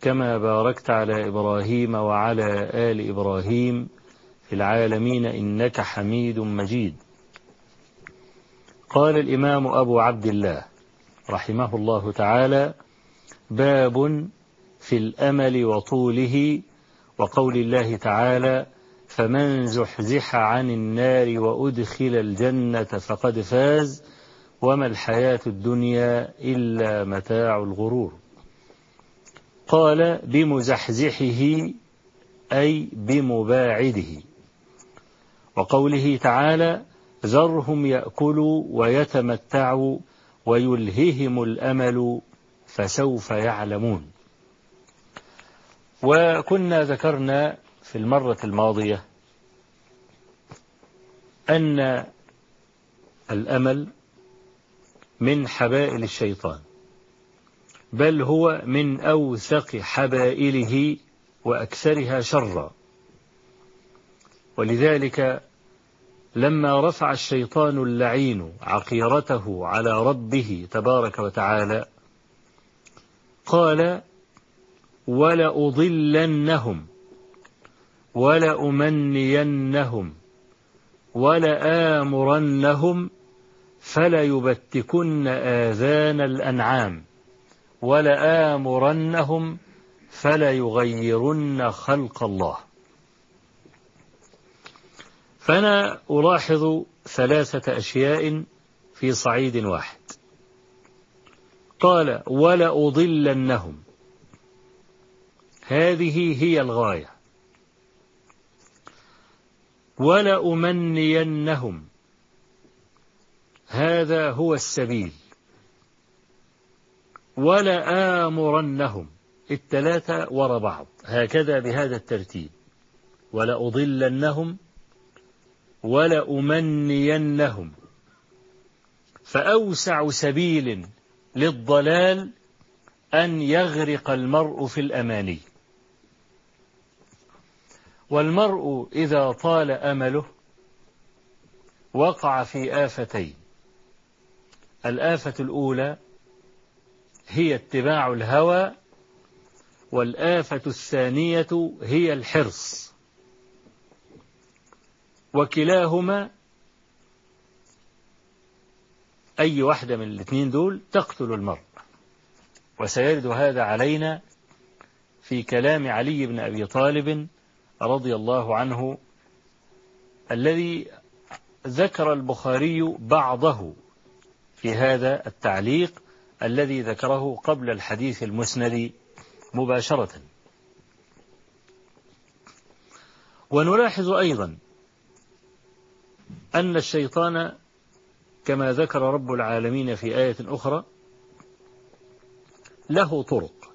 كما باركت على إبراهيم وعلى آل إبراهيم في العالمين إنك حميد مجيد. قال الإمام أبو عبد الله رحمه الله تعالى باب في الأمل وطوله وقول الله تعالى فمن زحزح عن النار وأدخل الجنة فقد فاز وما الحياة الدنيا إلا متاع الغرور. قال بمزحزحه أي بمباعده. وقوله تعالى ذرهم يأكلوا ويتمتعوا ويلههم الأمل فسوف يعلمون. وكنا ذكرنا في المرة الماضية أن الأمل من حبائل الشيطان. بل هو من أوثق حبائله وأكثرها شرا. ولذلك لما رفع الشيطان اللعين عقيرته على ربه تبارك وتعالى قال ولأضلنهم ولأمنينهم ولآمرنهم فليبتكن آذان الأنعام. ولآمرنهم فليغيرن خلق الله. فأنا ألاحظ ثلاثة أشياء في صعيد واحد. قال ولأضلنهم. هذه هي الغاية. ولأمنينهم. هذا هو السبيل. ولآمرنهم الثلاثة وراء بعض. هكذا بهذا الترتيب. ولأضلنهم ولأمنينهم فأوسع سبيل للضلال أن يغرق المرء في الأماني. والمرء إذا طال أمله وقع في آفتين. الآفة الأولى هي اتباع الهوى والآفة الثانية هي الحرص. وكلاهما أي واحدة من الاثنين دول تقتل المرء. وسيرد هذا علينا في كلام علي بن أبي طالب رضي الله عنه الذي ذكر البخاري بعضه في هذا التعليق الذي ذكره قبل الحديث المسند مباشرة. ونلاحظ أيضا أن الشيطان كما ذكر رب العالمين في آية أخرى له طرق.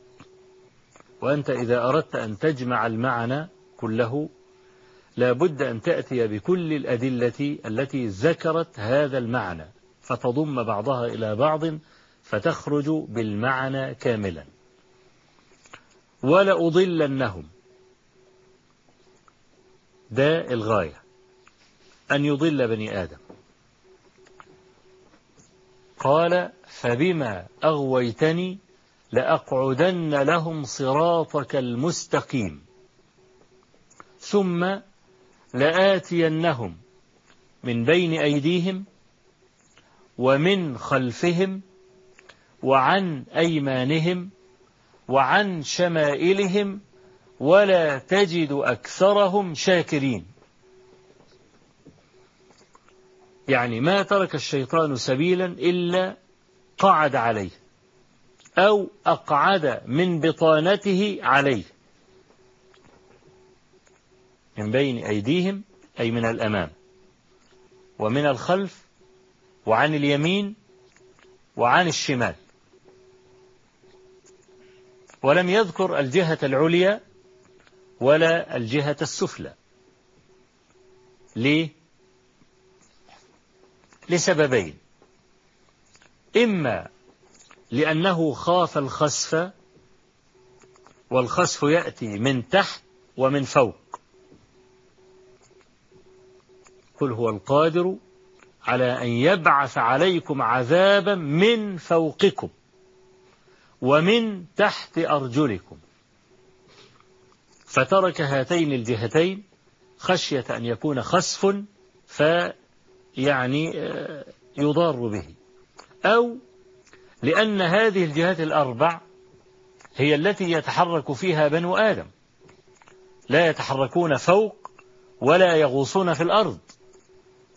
وأنت إذا أردت أن تجمع المعنى كله لا بد أن تأتي بكل الأدلة التي ذكرت هذا المعنى فتضم بعضها إلى بعض فتخرج بالمعنى كاملا. ولأضلنهم ده الغاية. أن يضل بني آدم. قال فبما أغويتني لأقعدن لهم صراطك المستقيم. ثم لآتينهم من بين أيديهم ومن خلفهم وعن أيمانهم وعن شمائلهم ولا تجد أكثرهم شاكرين. يعني ما ترك الشيطان سبيلا إلا قعد عليه أو أقعد من بطانته عليه من بين أيديهم أي من الأمام ومن الخلف وعن اليمين وعن الشمال. ولم يذكر الجهة العليا ولا الجهة السفلى. ليه؟ لسببين. إما لأنه خاف الخسف والخسف يأتي من تحت ومن فوق. قل هو القادر على أن يبعث عليكم عذابا من فوقكم. ومن تحت أرجلكم. فترك هاتين الجهتين خشية أن يكون خسف فيعني آه، يضار به. أو لأن هذه الجهات الأربع هي التي يتحرك فيها بنو آدم. لا يتحركون فوق ولا يغوصون في الأرض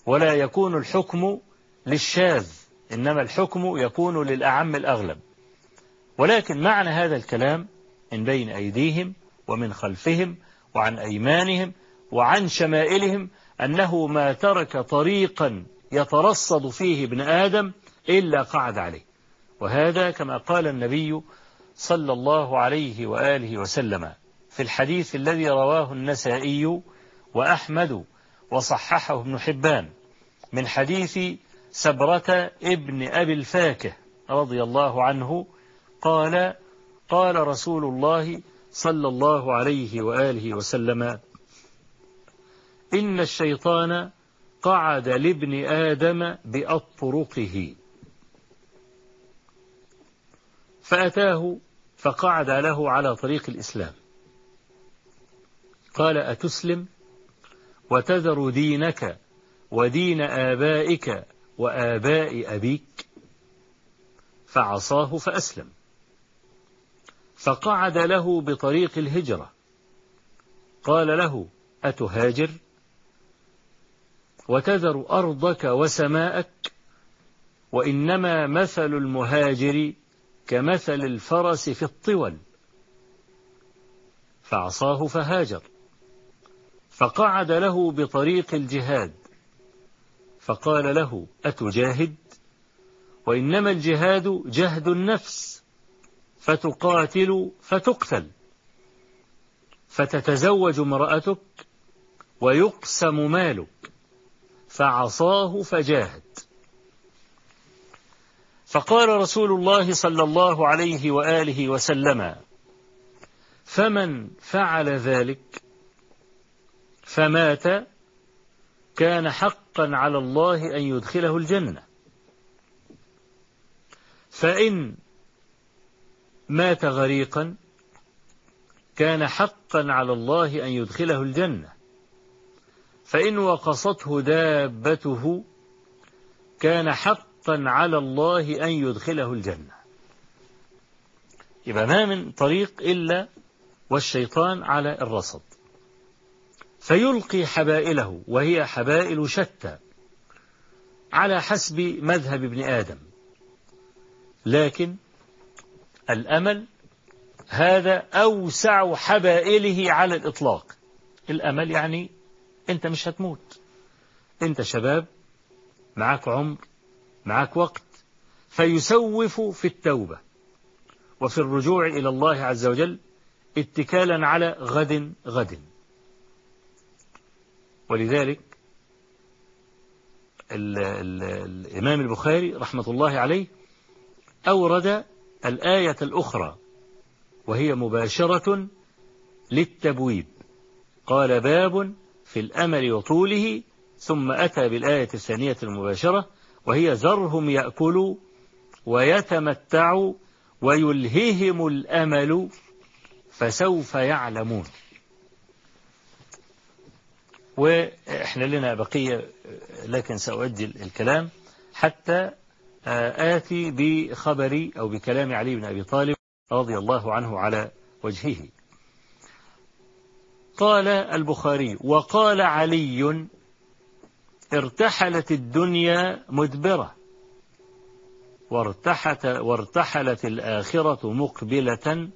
ولا يكون الحكم للشاذ. إنما الحكم يكون للأعم الأغلب. ولكن معنى هذا الكلام من بين أيديهم ومن خلفهم وعن أيمانهم وعن شمائلهم أنه ما ترك طريقا يترصد فيه ابن آدم إلا قعد عليه. وهذا كما قال النبي صلى الله عليه وآله وسلم في الحديث الذي رواه النسائي وأحمد وصححه ابن حبان من حديث سبرة ابن أبي الفاكه رضي الله عنه قال قال رسول الله صلى الله عليه وآله وسلم إن الشيطان قعد لابن آدم بأطرقه. فأتاه فقعد له على طريق الإسلام. قال أتسلم؟ وتذر دينك ودين آبائك وآباء أبيك. فعصاه فأسلم. فقعد له بطريق الهجرة. قال له أتهاجر؟ وتذر أرضك وسماءك وإنما مثل المهاجر كمثل الفرس في الطول. فعصاه فهاجر. فقعد له بطريق الجهاد. فقال له أتجاهد؟ وإنما الجهاد جهد النفس. فتقاتل فتقتل. فتتزوج امرأتك ويقسم مالك. فعصاه فجاهد. فقال رسول الله صلى الله عليه وآله وسلم فمن فعل ذلك فمات كان حقا على الله أن يدخله الجنة. فإن مات غريقا كان حقا على الله أن يدخله الجنة. فإن وقصته دابته كان حقا على الله أن يدخله الجنة. يبقى ما من طريق إلا والشيطان على الرصد. فيلقي حبائله وهي حبائل شتى على حسب مذهب ابن آدم. لكن الأمل هذا أوسع حبائله على الإطلاق. الأمل يعني أنت مش هتموت. أنت شباب معك عمر معك وقت فيسوف في التوبة. وفي الرجوع إلى الله عز وجل اتكالا على غد غد. ولذلك ال ال الإمام البخاري رحمة الله عليه أورد الآية الأخرى وهي مباشرة للتبويب. قال باب في الأمل وطوله ثم أتى بالآية الثانية المباشرة وهي ذرهم يأكلوا ويتمتعوا ويلههم الأمل فسوف يعلمون. وإحنا لنا بقية لكن سأؤدي الكلام حتى آتي بخبري أو بكلام علي بن أبي طالب رضي الله عنه على وجهه. قال البخاري وقال علي ارتحلت الدنيا مدبرة وارتحت وارتحلت الآخرة مقبلة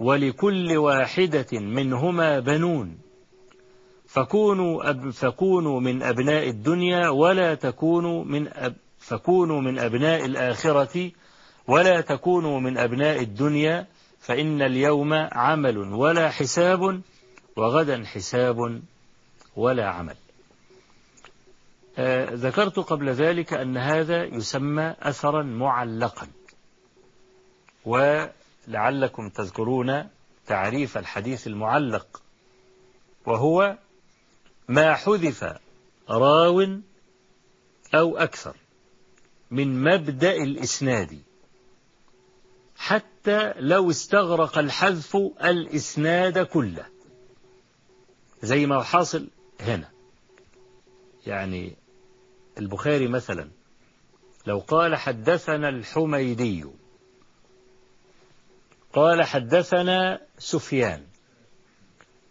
ولكل واحدة منهما بنون. فكونوا, أب فكونوا من أبناء الدنيا ولا تكونوا من أب فكونوا من أبناء الآخرة ولا تكونوا من أبناء الدنيا فإن اليوم عمل ولا حساب وغدا حساب ولا عمل. آه ذكرت قبل ذلك أن هذا يسمى أثرا معلقا. ولعلكم تذكرون تعريف الحديث المعلق وهو ما حذف راو أو أكثر. من مبدأ الإسناد. حتى لو استغرق الحذف الإسناد كله. زي ما حاصل هنا. يعني البخاري مثلا لو قال حدثنا الحميدي قال حدثنا سفيان.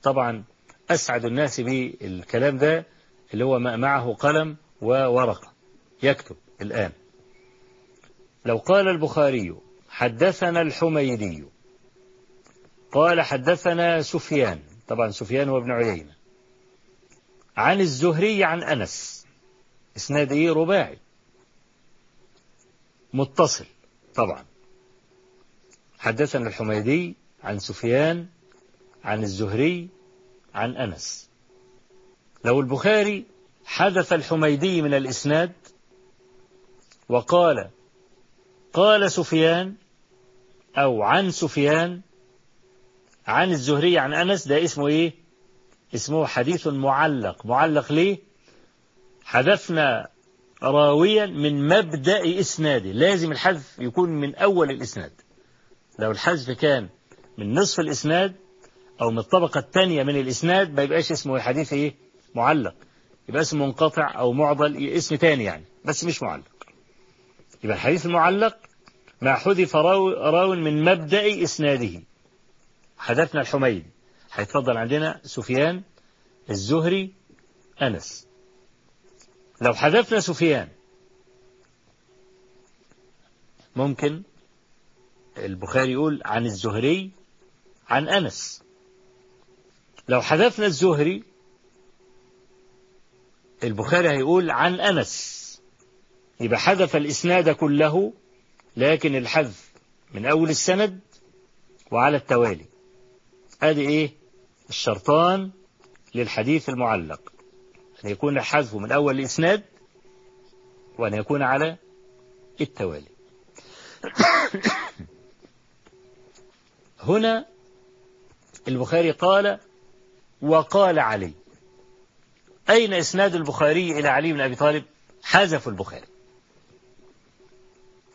طبعا أسعد الناس بالكلام ده اللي هو معه قلم وورقة. يكتب الآن. لو قال البخاري حدثنا الحميدي. قال حدثنا سفيان. طبعا سفيان وابن عيينة. عن الزهري عن أنس. اسناد إيه رباعي. متصل طبعا. حدثنا الحميدي عن سفيان عن الزهري عن أنس. لو البخاري حذف الحميدي من الإسناد وقال قال سفيان أو عن سفيان عن الزهري عن أنس ده اسمه إيه؟ اسمه حديث معلق. معلق ليه؟ حذفنا راويا من مبدأ إسناده لازم الحذف يكون من أول الإسناد. لو الحذف كان من نصف الإسناد أو من الطبقة الثانية من الإسناد ما يبقاش اسمه حديث إيه؟ معلق. يبقى اسمه منقطع أو معضل اسم تاني يعني بس مش معلق. يبقى الحديث المعلق ما حذف راو, راو من مبدأ إسناده. حدثنا الحميد. هيتفضل عندنا سفيان الزهري أنس. لو حذفنا سفيان ممكن البخاري يقول عن الزهري عن أنس. لو حذفنا الزهري البخاري هيقول عن أنس. يبقى حذف الإسناد كله لكن الحذف من أول السند وعلى التوالي. ادي إيه؟ الشرطان للحديث المعلق. أن يكون الحذف من أول الإسناد وأن يكون على التوالي. هنا البخاري قال وقال علي. أين إسناد البخاري إلى علي بن أبي طالب؟ حذف البخاري.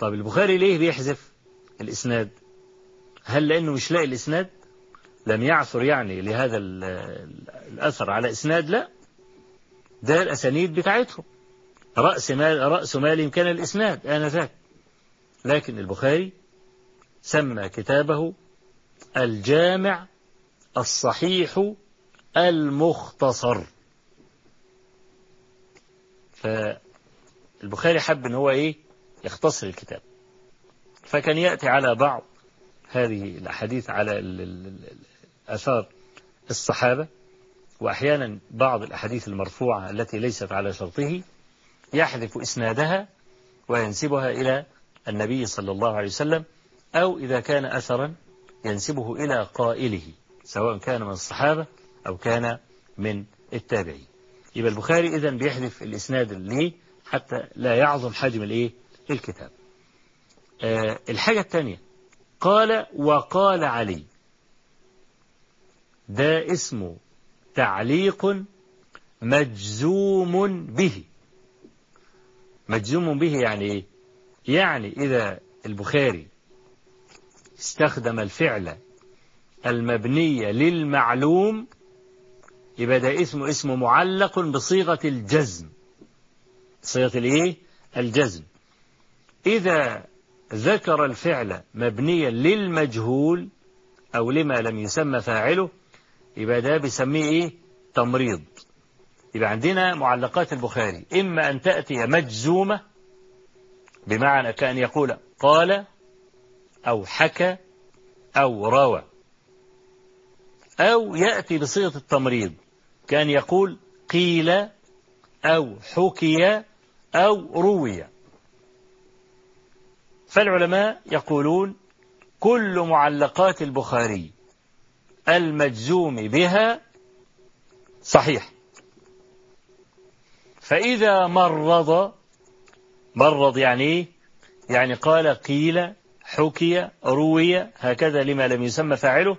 طب البخاري ليه بيحذف الإسناد؟ هل لأنه مش لاقي الإسناد؟ لم يعثر يعني لهذا الأثر على إسناد لا. ده الأسانيد بتاعتهم. رأس مال رأس مالهم كان الإسناد آنذاك. لكن البخاري سمى كتابه الجامع الصحيح المختصر. فالبخاري حب إن هو إيه؟ يختصر الكتاب. فكان يأتي على بعض هذه الأحاديث على أثار الصحابة وأحيانا بعض الأحاديث المرفوعة التي ليست على شرطه يحذف إسنادها وينسبها إلى النبي صلى الله عليه وسلم أو إذا كان أثرا ينسبه إلى قائله سواء كان من الصحابة أو كان من التابعين. يبقى البخاري إذا بيحذف الإسناد ليه؟ حتى لا يعظم حجم الإيه؟ الكتاب. آه الحاجة الثانية قال وقال علي. ده اسمه تعليق مجزوم به. مجزوم به يعني إيه؟ يعني إذا البخاري استخدم الفعل المبني للمعلوم يبقى اسمه اسمه معلق بصيغة الجزم. صيغة الإيه؟ الجزم. إذا ذكر الفعل مبنيا للمجهول أو لما لم يسمى فاعله يبقى ده بيسميه إيه؟ تمريض. يبقى عندنا معلقات البخاري. إما أن تأتي مجزومة بمعنى كأن يقول قال أو حكى أو روى أو يأتي بصيغة التمريض كأن يقول قيل أو حكي أو روي. فالعلماء يقولون كل معلقات البخاري المجزوم بها صحيح فإذا مرض مرض يعني؟ يعني قال قيل حكي روي هكذا لما لم يسمى فاعله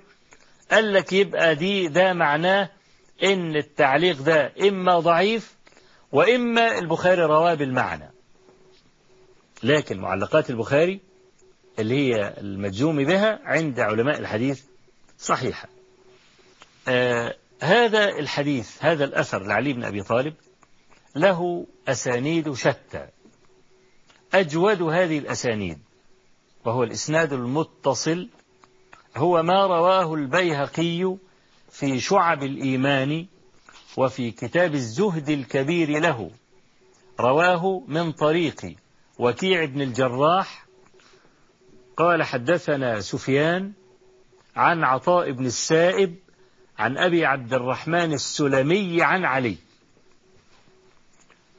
قال لك يبقى دي ده معناه إن التعليق ده إما ضعيف وإما البخاري رواه بالمعنى لكن معلقات البخاري اللي هي المجزوم بها عند علماء الحديث صحيحة. آه هذا الحديث هذا الأثر لعلي بن أبي طالب له أسانيد شتى. أجود هذه الأسانيد وهو الإسناد المتصل هو ما رواه البيهقي في شعب الإيمان وفي كتاب الزهد الكبير له رواه من طريق وكيع بن الجراح قال حدثنا سفيان عن عطاء بن السائب عن أبي عبد الرحمن السلمي عن علي.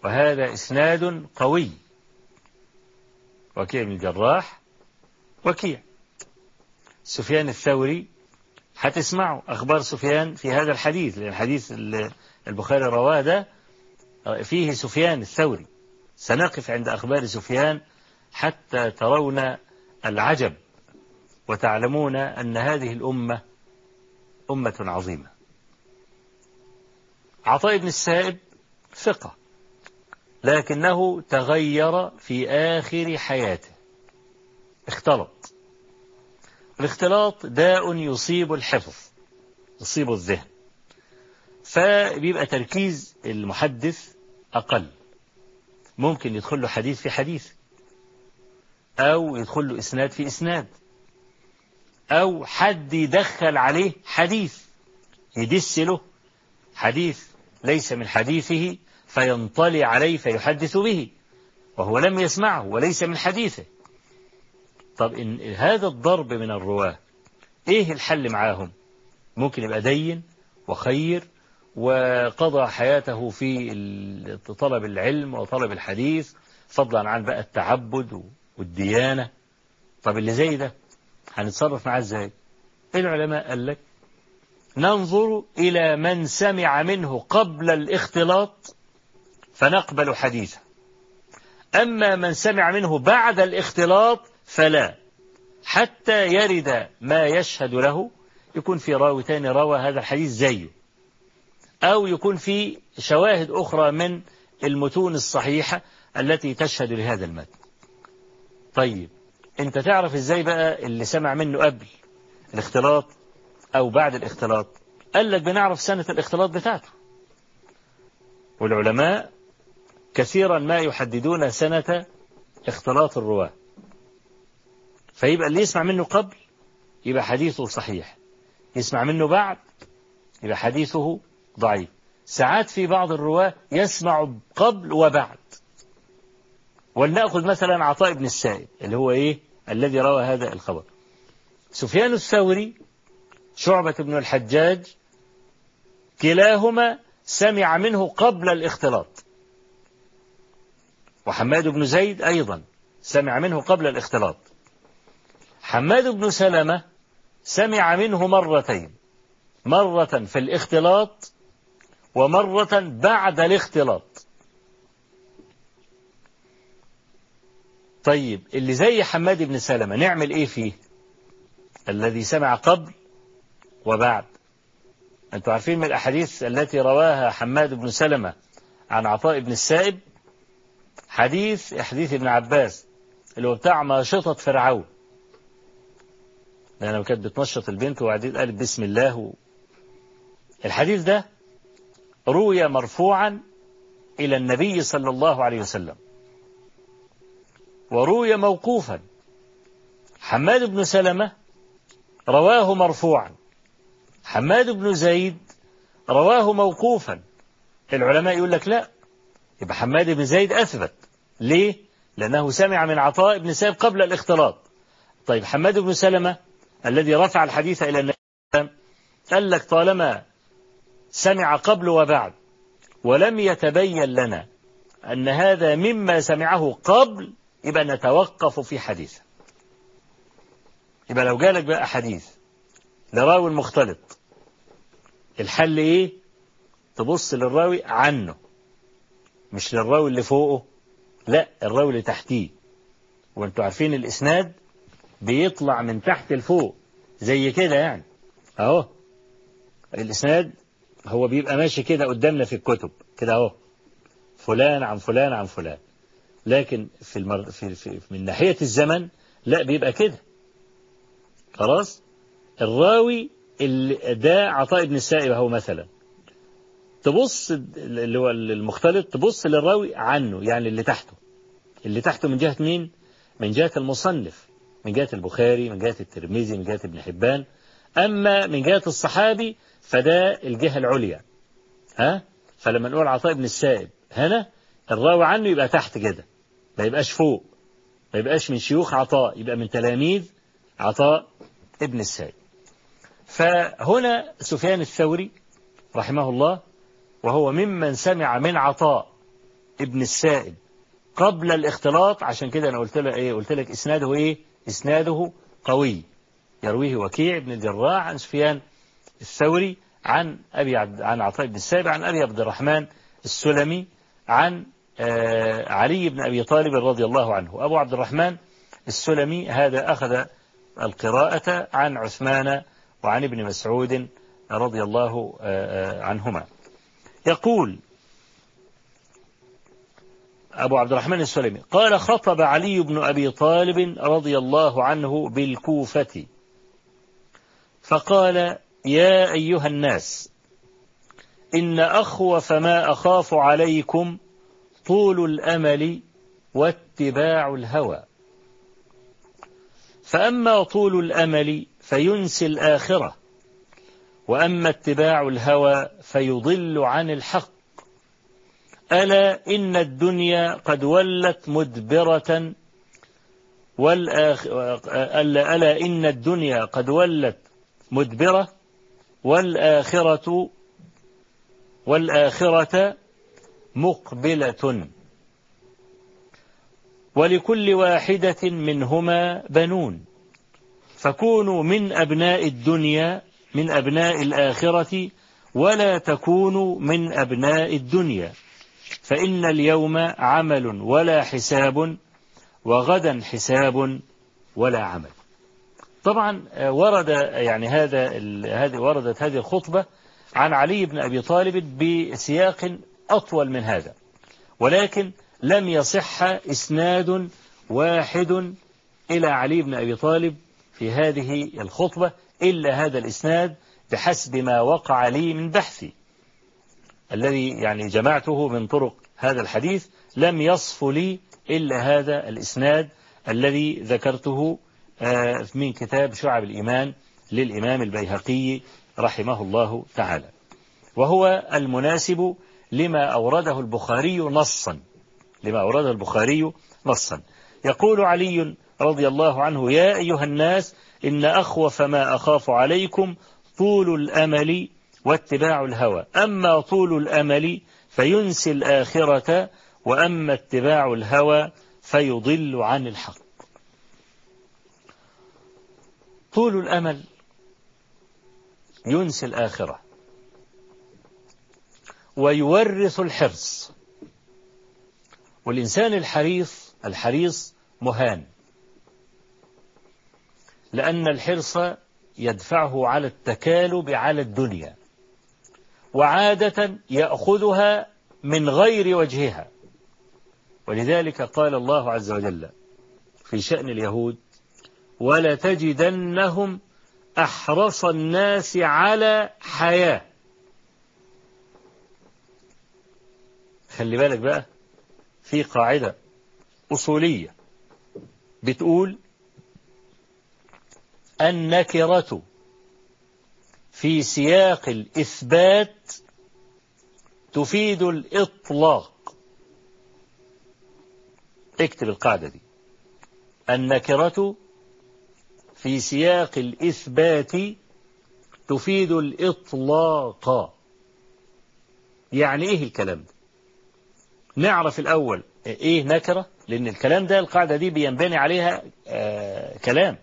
وهذا إسناد قوي. وكيع بن الجراح وكيع. سفيان الثوري هتسمعوا أخبار سفيان في هذا الحديث لأن الحديث البخاري رواه ده فيه سفيان الثوري. سنقف عند أخبار سفيان حتى ترون العجب وتعلمون أن هذه الأمة أمة عظيمة. عطاء بن السائب ثقة لكنه تغير في آخر حياته. اختلط. الاختلاط داء يصيب الحفظ يصيب الذهن. فبيبقى تركيز المحدث أقل. ممكن يدخل له حديث في حديث. أو يدخل له إسناد في إسناد. أو حد يدخل عليه حديث. يدس له حديث ليس من حديثه فينطلي عليه فيحدث به. وهو لم يسمعه وليس من حديثه. طب إن هذا الضرب من الرواة إيه الحل معاهم؟ ممكن يبقى دين وخير وقضى حياته في طلب العلم وطلب الحديث فضلا عن بقى التعبد والديانة. طب اللي زي ده هنتصرف معاه إزاي؟ العلماء قال لك ننظر إلى من سمع منه قبل الاختلاط فنقبل حديثه. أما من سمع منه بعد الاختلاط فلا حتى يرد ما يشهد له يكون في راوي تاني روى هذا الحديث زيه. أو يكون في شواهد أخرى من المتون الصحيحة التي تشهد لهذا المتن. طيب أنت تعرف إزاي بقى اللي سمع منه قبل الاختلاط أو بعد الاختلاط؟ قال لك بنعرف سنة الاختلاط بتاعته. والعلماء كثيرا ما يحددون سنة اختلاط الرواة. فيبقى اللي يسمع منه قبل يبقى حديثه صحيح. يسمع منه بعد يبقى حديثه ضعيف. ساعات في بعض الرواة يسمع قبل وبعد. ولنأخذ مثلا عطاء بن السائب اللي هو إيه؟ الذي روى هذا الخبر. سفيان الثوري شعبة بن الحجاج كلاهما سمع منه قبل الاختلاط. وحماد بن زيد أيضا سمع منه قبل الاختلاط. حماد بن سلمة سمع منه مرتين. مرة في الاختلاط ومرة بعد الاختلاط. طيب اللي زي حماد بن سلمة نعمل إيه فيه؟ الذي سمع قبل وبعد. أنتوا عارفين من الأحاديث التي رواها حماد بن سلمة عن عطاء بن السائب؟ حديث حديث ابن عباس اللي هو بتاع ماشطة فرعون. لأنه كانت بتنشط البنت وبعدين قالت بسم الله. الحديث ده روي مرفوعا إلى النبي صلى الله عليه وسلم. وروي موقوفا. حماد بن سلمة رواه مرفوعا. حماد بن زيد رواه موقوفا. العلماء يقول لك لا. يبقى حماد بن زيد أثبت. ليه؟ لأنه سمع من عطاء بن سائب قبل الاختلاط. طيب حماد بن سلمة الذي رفع الحديث إلى النبي قال لك طالما سمع قبل وبعد ولم يتبين لنا أن هذا مما سمعه قبل يبقى نتوقف في حديثه يبقى لو جالك بقى حديث لراوي مختلط الحل إيه؟ تبص للراوي عنه مش للراوي اللي فوقه لا الراوي اللي تحتيه. وأنتوا عارفين الإسناد بيطلع من تحت لفوق زي كده يعني. أهو الإسناد هو بيبقى ماشي كده قدامنا في الكتب كده أهو. فلان عن فلان عن فلان. لكن في, المر... في, في من ناحية الزمن لا بيبقى كده. خلاص؟ الراوي اللي ده عطاء ابن السائب هو مثلا. تبص اللي هو المختلط تبص للراوي عنه يعني اللي تحته. اللي تحته من جهة مين؟ من جهة المصنف. من جهة البخاري من جهة الترمذي من جهة ابن حبان. أما من جهة الصحابي فده الجهة العليا. ها؟ فلما نقول عطاء ابن السائب هنا الراوي عنه يبقى تحت كده. ما يبقاش فوق. ما يبقاش من شيوخ عطاء يبقى من تلاميذ عطاء ابن السائب. فهنا سفيان الثوري رحمه الله وهو ممن سمع من عطاء ابن السائب قبل الاختلاط عشان كده أنا قلت لك إيه؟ قلت لك إسناده إيه؟ إسناده قوي. يرويه وكيع بن الجراح عن سفيان الثوري عن أبي عبد عن عطاء بن السائب عن أبي عبد الرحمن السلمي عن آه علي بن أبي طالب رضي الله عنه. أبو عبد الرحمن السلمي هذا أخذ القراءة عن عثمان وعن ابن مسعود رضي الله عنهما. يقول أبو عبد الرحمن السلمي قال خطب علي بن أبي طالب رضي الله عنه بالكوفة. فقال يا أيها الناس إن أخوف ما أخاف عليكم طول الأمل واتباع الهوى. فأما طول الأمل فينسي الآخرة وأما اتباع الهوى فيضل عن الحق. ألا إن الدنيا قد ولت مدبرة والآخ... ألا, ألا إن الدنيا قد ولت مدبرة. والآخرة والآخرة مقبلة. ولكل واحدة منهما بنون. فكونوا من أبناء الدنيا من أبناء الآخرة ولا تكونوا من أبناء الدنيا. فإن اليوم عمل ولا حساب وغدا حساب ولا عمل. طبعا ورد يعني هذا هذه وردت هذه الخطبة عن علي بن أبي طالب بسياق أطول من هذا ولكن لم يصح إسناد واحد إلى علي بن أبي طالب في هذه الخطبة إلا هذا الإسناد بحسب ما وقع لي من بحثي الذي يعني جمعته من طرق هذا الحديث لم يصف لي إلا هذا الإسناد الذي ذكرته من كتاب شعب الإيمان للإمام البيهقي رحمه الله تعالى. وهو المناسب لما أورده البخاري نصا. لما أورده البخاري نصا. يقول علي رضي الله عنه يا أيها الناس إن أخوف ما أخاف عليكم طول الأمل واتباع الهوى. أما طول الأمل فينسي الآخرة وأما اتباع الهوى فيضل عن الحق. طول الأمل ينسي الآخرة. ويورث الحرص. والإنسان الحريص الحريص مهان. لأن الحرص يدفعه على التكالب على الدنيا. وعادة يأخذها من غير وجهها. ولذلك قال الله عز وجل في شأن اليهود ولتجدنهم أحرص الناس على حياة. خلي بالك بقى في قاعدة أصولية بتقول النكرة في سياق الإثبات تفيد الإطلاق. اكتب القاعدة دي. النكرة في سياق الإثبات تفيد الإطلاق. يعني إيه الكلام ده؟ نعرف الأول إيه نكرة؟ لأن الكلام ده القاعدة دي بينبني عليها آه كلام.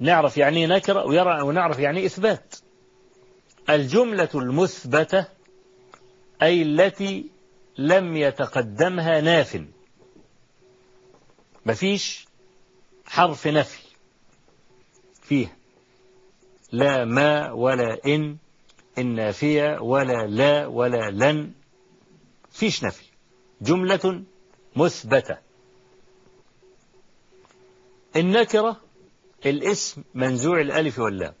نعرف يعني إيه نكرة ويرى ونعرف يعني إيه إثبات. الجملة المثبتة أي التي لم يتقدمها ناف. مفيش حرف نفي. فيها لا ما ولا إن النافية ولا لا ولا لن فيش نفي جملة مثبتة. النكرة الاسم منزوع الألف واللام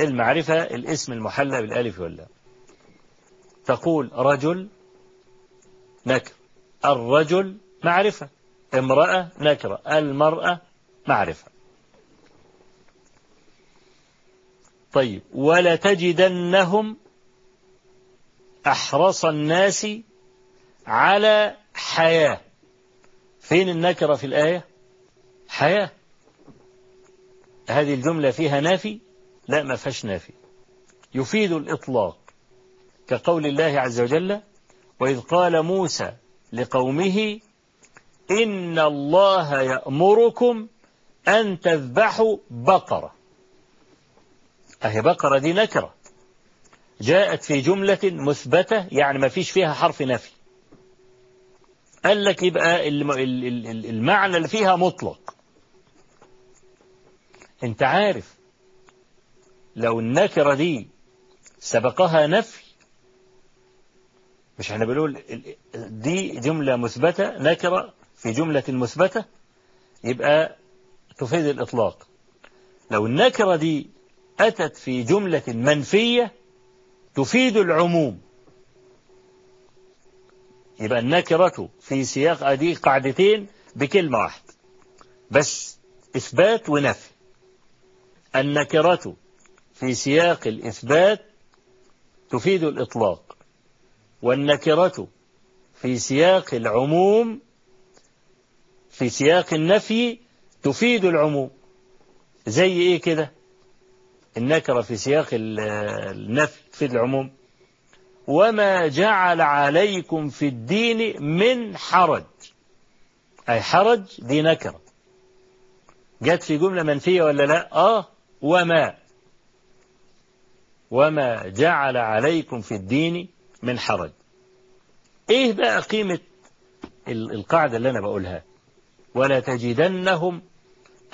المعرفة الاسم المحلى بالألف واللام. تقول رجل نكر الرجل معرفة امرأة نكرة المرأة معرفة. طيب ولتجدنهم أحرص الناس على حياة. فين النكرة في الآية؟ حياة. هذه الجملة فيها نافي؟ لا ما فيهاش نافي. يفيد الإطلاق كقول الله عز وجل وإذ قال موسى لقومه إن الله يأمركم أن تذبحوا بقرة. أهي بقرة دي نكرة. جاءت في جملة مثبتة يعني ما فيش فيها حرف نفي. قال لك يبقى المعنى اللي فيها مطلق. أنت عارف لو النكرة دي سبقها نفي مش إحنا بنقول دي جملة مثبتة نكرة في جملة مثبتة يبقى تفيد الإطلاق. لو النكرة دي أتت في جملة منفية تفيد العموم. يبقى النكرة في سياق أدي قاعدتين بكلمة واحدة. بس إثبات ونفي. النكرة في سياق الإثبات تفيد الإطلاق. والنكرة في سياق العموم في سياق النفي تفيد العموم. زي إيه كده؟ النكرة في سياق النفي تفيد العموم. وما جعل عليكم في الدين من حرج. أي حرج دي نكرة. جت في جملة منفية ولا لا؟ آه. وما. وما جعل عليكم في الدين من حرج. إيه بقى قيمة القاعدة اللي أنا بقولها؟ ولا تجدنهم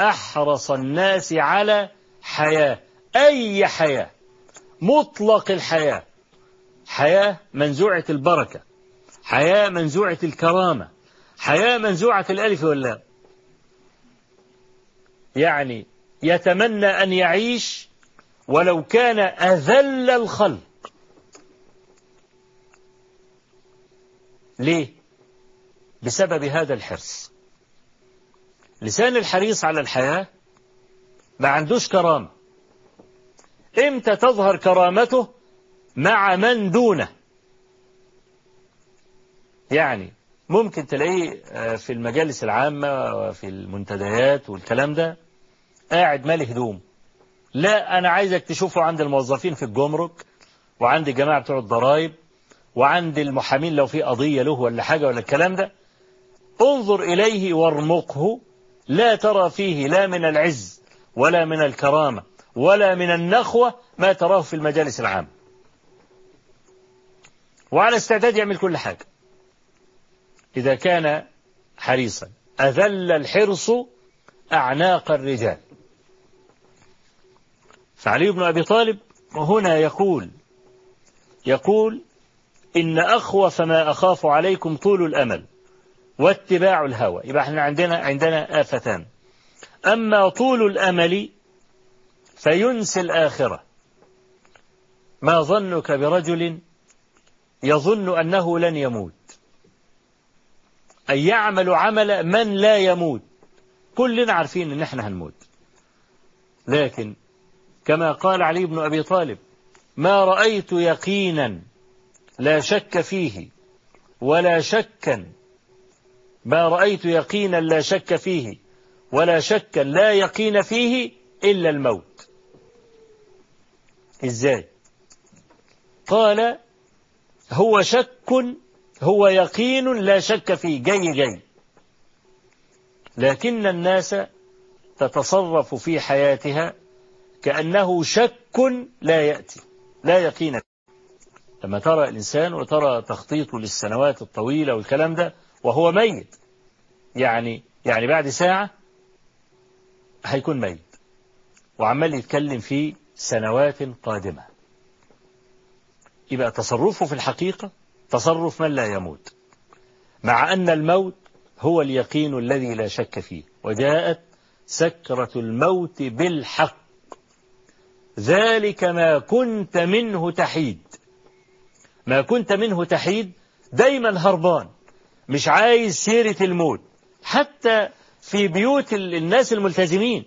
أحرص الناس على حياة. أي حياة مطلق الحياة. حياة منزوعة البركة حياة منزوعة الكرامة حياة منزوعة الألف واللام. يعني يتمنى أن يعيش ولو كان أذل الخلق. ليه؟ بسبب هذا الحرص. لسان الحريص على الحياة ما عندوش كرامة. إمتى تظهر كرامته مع من دونه؟ يعني ممكن تلاقيه في المجالس العامة وفي المنتديات والكلام ده قاعد مالي هدوم لا أنا عايزك تشوفه عند الموظفين في الجمرك وعند الجماعة بتوع الضرائب وعند المحامين لو في قضية له ولا حاجة ولا الكلام ده. انظر إليه وارمقه لا ترى فيه لا من العز ولا من الكرامة. ولا من النخوة ما تراه في المجالس العامة وعلى استعداد يعمل كل حاجة. إذا كان حريصا. أذل الحرص أعناق الرجال. فعلي بن أبي طالب هنا يقول يقول إن أخوف ما أخاف عليكم طول الأمل واتباع الهوى. يبقى إحنا عندنا عندنا آفتان. أما طول الأمل فينسي الآخرة. ما ظنك برجل يظن أنه لن يموت. أي يعمل عمل من لا يموت. كلنا عارفين أن إحنا هنموت. لكن كما قال علي بن أبي طالب ما رأيت يقينا لا شك فيه ولا شكا. ما رأيت يقينا لا شك فيه ولا شكا لا يقين فيه إلا الموت. إزاي؟ قال هو شك هو يقين لا شك فيه جاي جاي. لكن الناس تتصرف في حياتها كأنه شك لا يأتي لا يقين. لما ترى الإنسان وترى تخطيطه للسنوات الطويلة والكلام ده وهو ميت يعني يعني بعد ساعة هيكون ميت. وعمال يتكلم في سنوات قادمة. يبقى تصرفه في الحقيقة تصرف من لا يموت. مع أن الموت هو اليقين الذي لا شك فيه وجاءت سكرة الموت بالحق. ذلك ما كنت منه تحيد. ما كنت منه تحيد دايما هربان مش عايز سيرة الموت. حتى في بيوت الناس الملتزمين.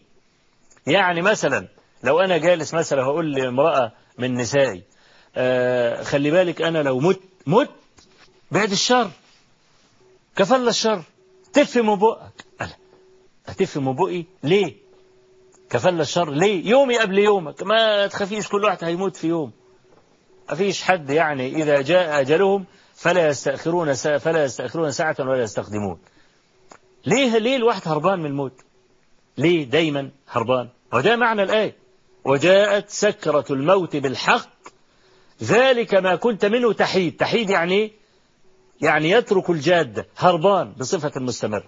يعني مثلا لو أنا جالس مثلا هقول لامرأة من نسائي آه خلي بالك أنا لو مت مت بعد الشر. كفل الشر. تف من بقك. هتف من بقي ليه؟ كفل الشر ليه؟ يومي قبل يومك. ما تخافيش كل واحد هيموت في يوم. ما فيش حد يعني إذا جاء أجلهم فلا يستأخرون ساعة فلا يستأخرون ساعة ولا يستقدمون ليه ليه الواحد هربان من الموت؟ ليه دايما هربان؟ وده معنى الآية. وجاءت سكرة الموت بالحق. ذلك ما كنت منه تحيد. تحيد يعني يعني يترك الجادة هربان بصفة مستمرة.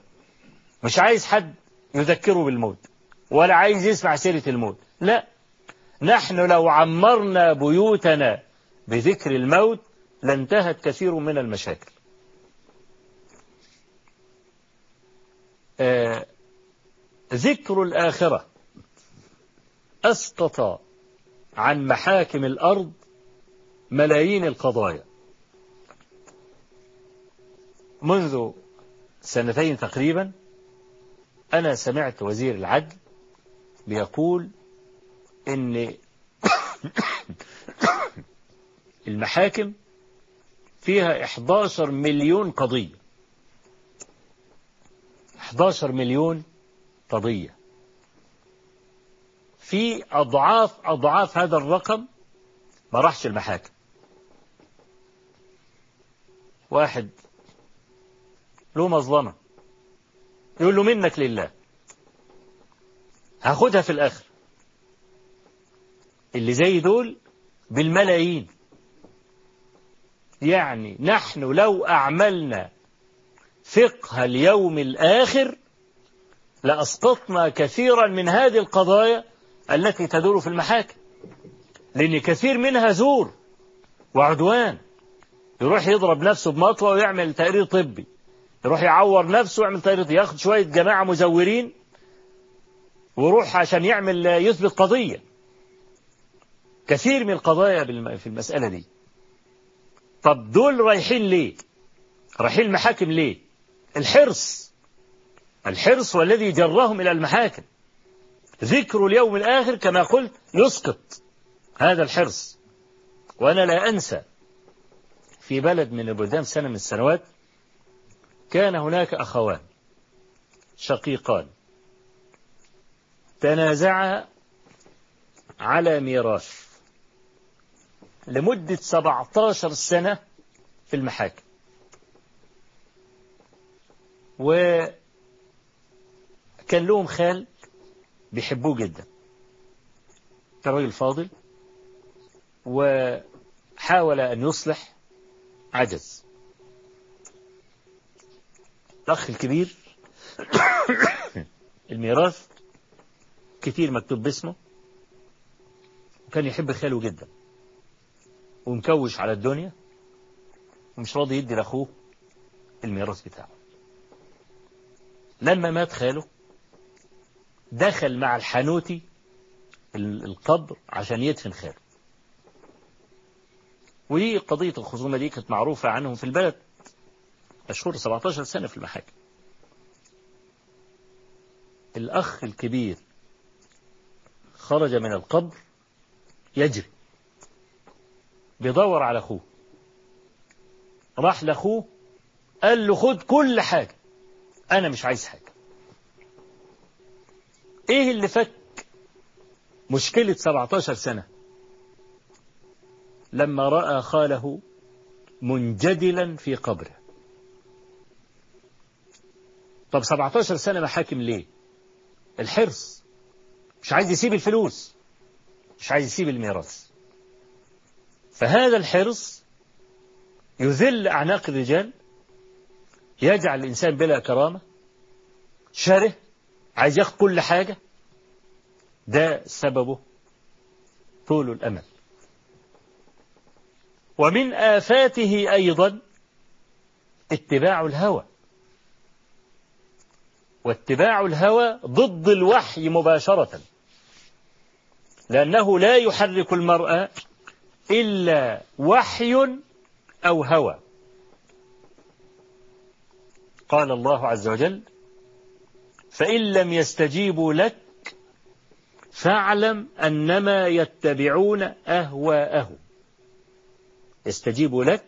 مش عايز حد يذكره بالموت ولا عايز يسمع سيرة الموت. لا. نحن لو عمرنا بيوتنا بذكر الموت لانتهت كثير من المشاكل. آه ذكر الآخرة. أسقط عن محاكم الأرض ملايين القضايا. منذ سنتين تقريبا أنا سمعت وزير العدل بيقول إن المحاكم فيها 11 مليون قضية. 11 مليون قضية. في أضعاف أضعاف هذا الرقم ما راحش المحاكم. واحد له مظلمة. يقول له منك لله. هاخدها في الآخر. اللي زي دول بالملايين. يعني نحن لو أعملنا فقه اليوم الآخر لأسقطنا كثيرا من هذه القضايا التي تدور في المحاكم. لأن كثير منها زور وعدوان. يروح يضرب نفسه بمطوة ويعمل تقرير طبي. يروح يعور نفسه ويعمل تقرير طبي. ياخد شوية جماعة مزورين ويروح عشان يعمل يثبت قضية. كثير من القضايا في المسألة دي. طب دول رايحين ليه؟ رايحين المحاكم ليه؟ الحرص. الحرص والذي جرهم إلى المحاكم. ذكر اليوم الآخر كما قلت يسقط هذا الحرص. وأنا لا أنسى في بلد من البلدان سنة من السنوات كان هناك أخوان شقيقان. تنازعا على ميراث لمدة 17 سنة في المحاكم. وكان لهم خال بيحبوه جدا. كان راجل فاضل وحاول أن يصلح عجز. الأخ الكبير الميراث كتير مكتوب باسمه وكان يحب خاله جدا. ومكوش على الدنيا ومش راضي يدي لأخوه الميراث بتاعه. لما مات خاله دخل مع الحانوتي القبر عشان يدفن خاله ودي قضية الخصومة دي كانت معروفة عنهم في البلد مشهور 17 سنة في المحاكم. الأخ الكبير خرج من القبر يجري بيدور على أخوه. راح لأخوه قال له خد كل حاجة أنا مش عايز حاجة. إيه اللي فك مشكلة 17 سنة؟ لما رأى خاله منجدلا في قبره. طب 17 سنة محاكم ليه؟ الحرص. مش عايز يسيب الفلوس. مش عايز يسيب الميراث. فهذا الحرص يذل أعناق الرجال يجعل الإنسان بلا كرامة شره عايز ياخد كل حاجة؟ ده سببه طول الأمل. ومن آفاته أيضا اتباع الهوى. واتباع الهوى ضد الوحي مباشرة. لأنه لا يحرك المرأة إلا وحي أو هوى. قال الله عز وجل فإن لم يستجيبوا لك فاعلم أنما يتبعون أهواءهم. يستجيبوا لك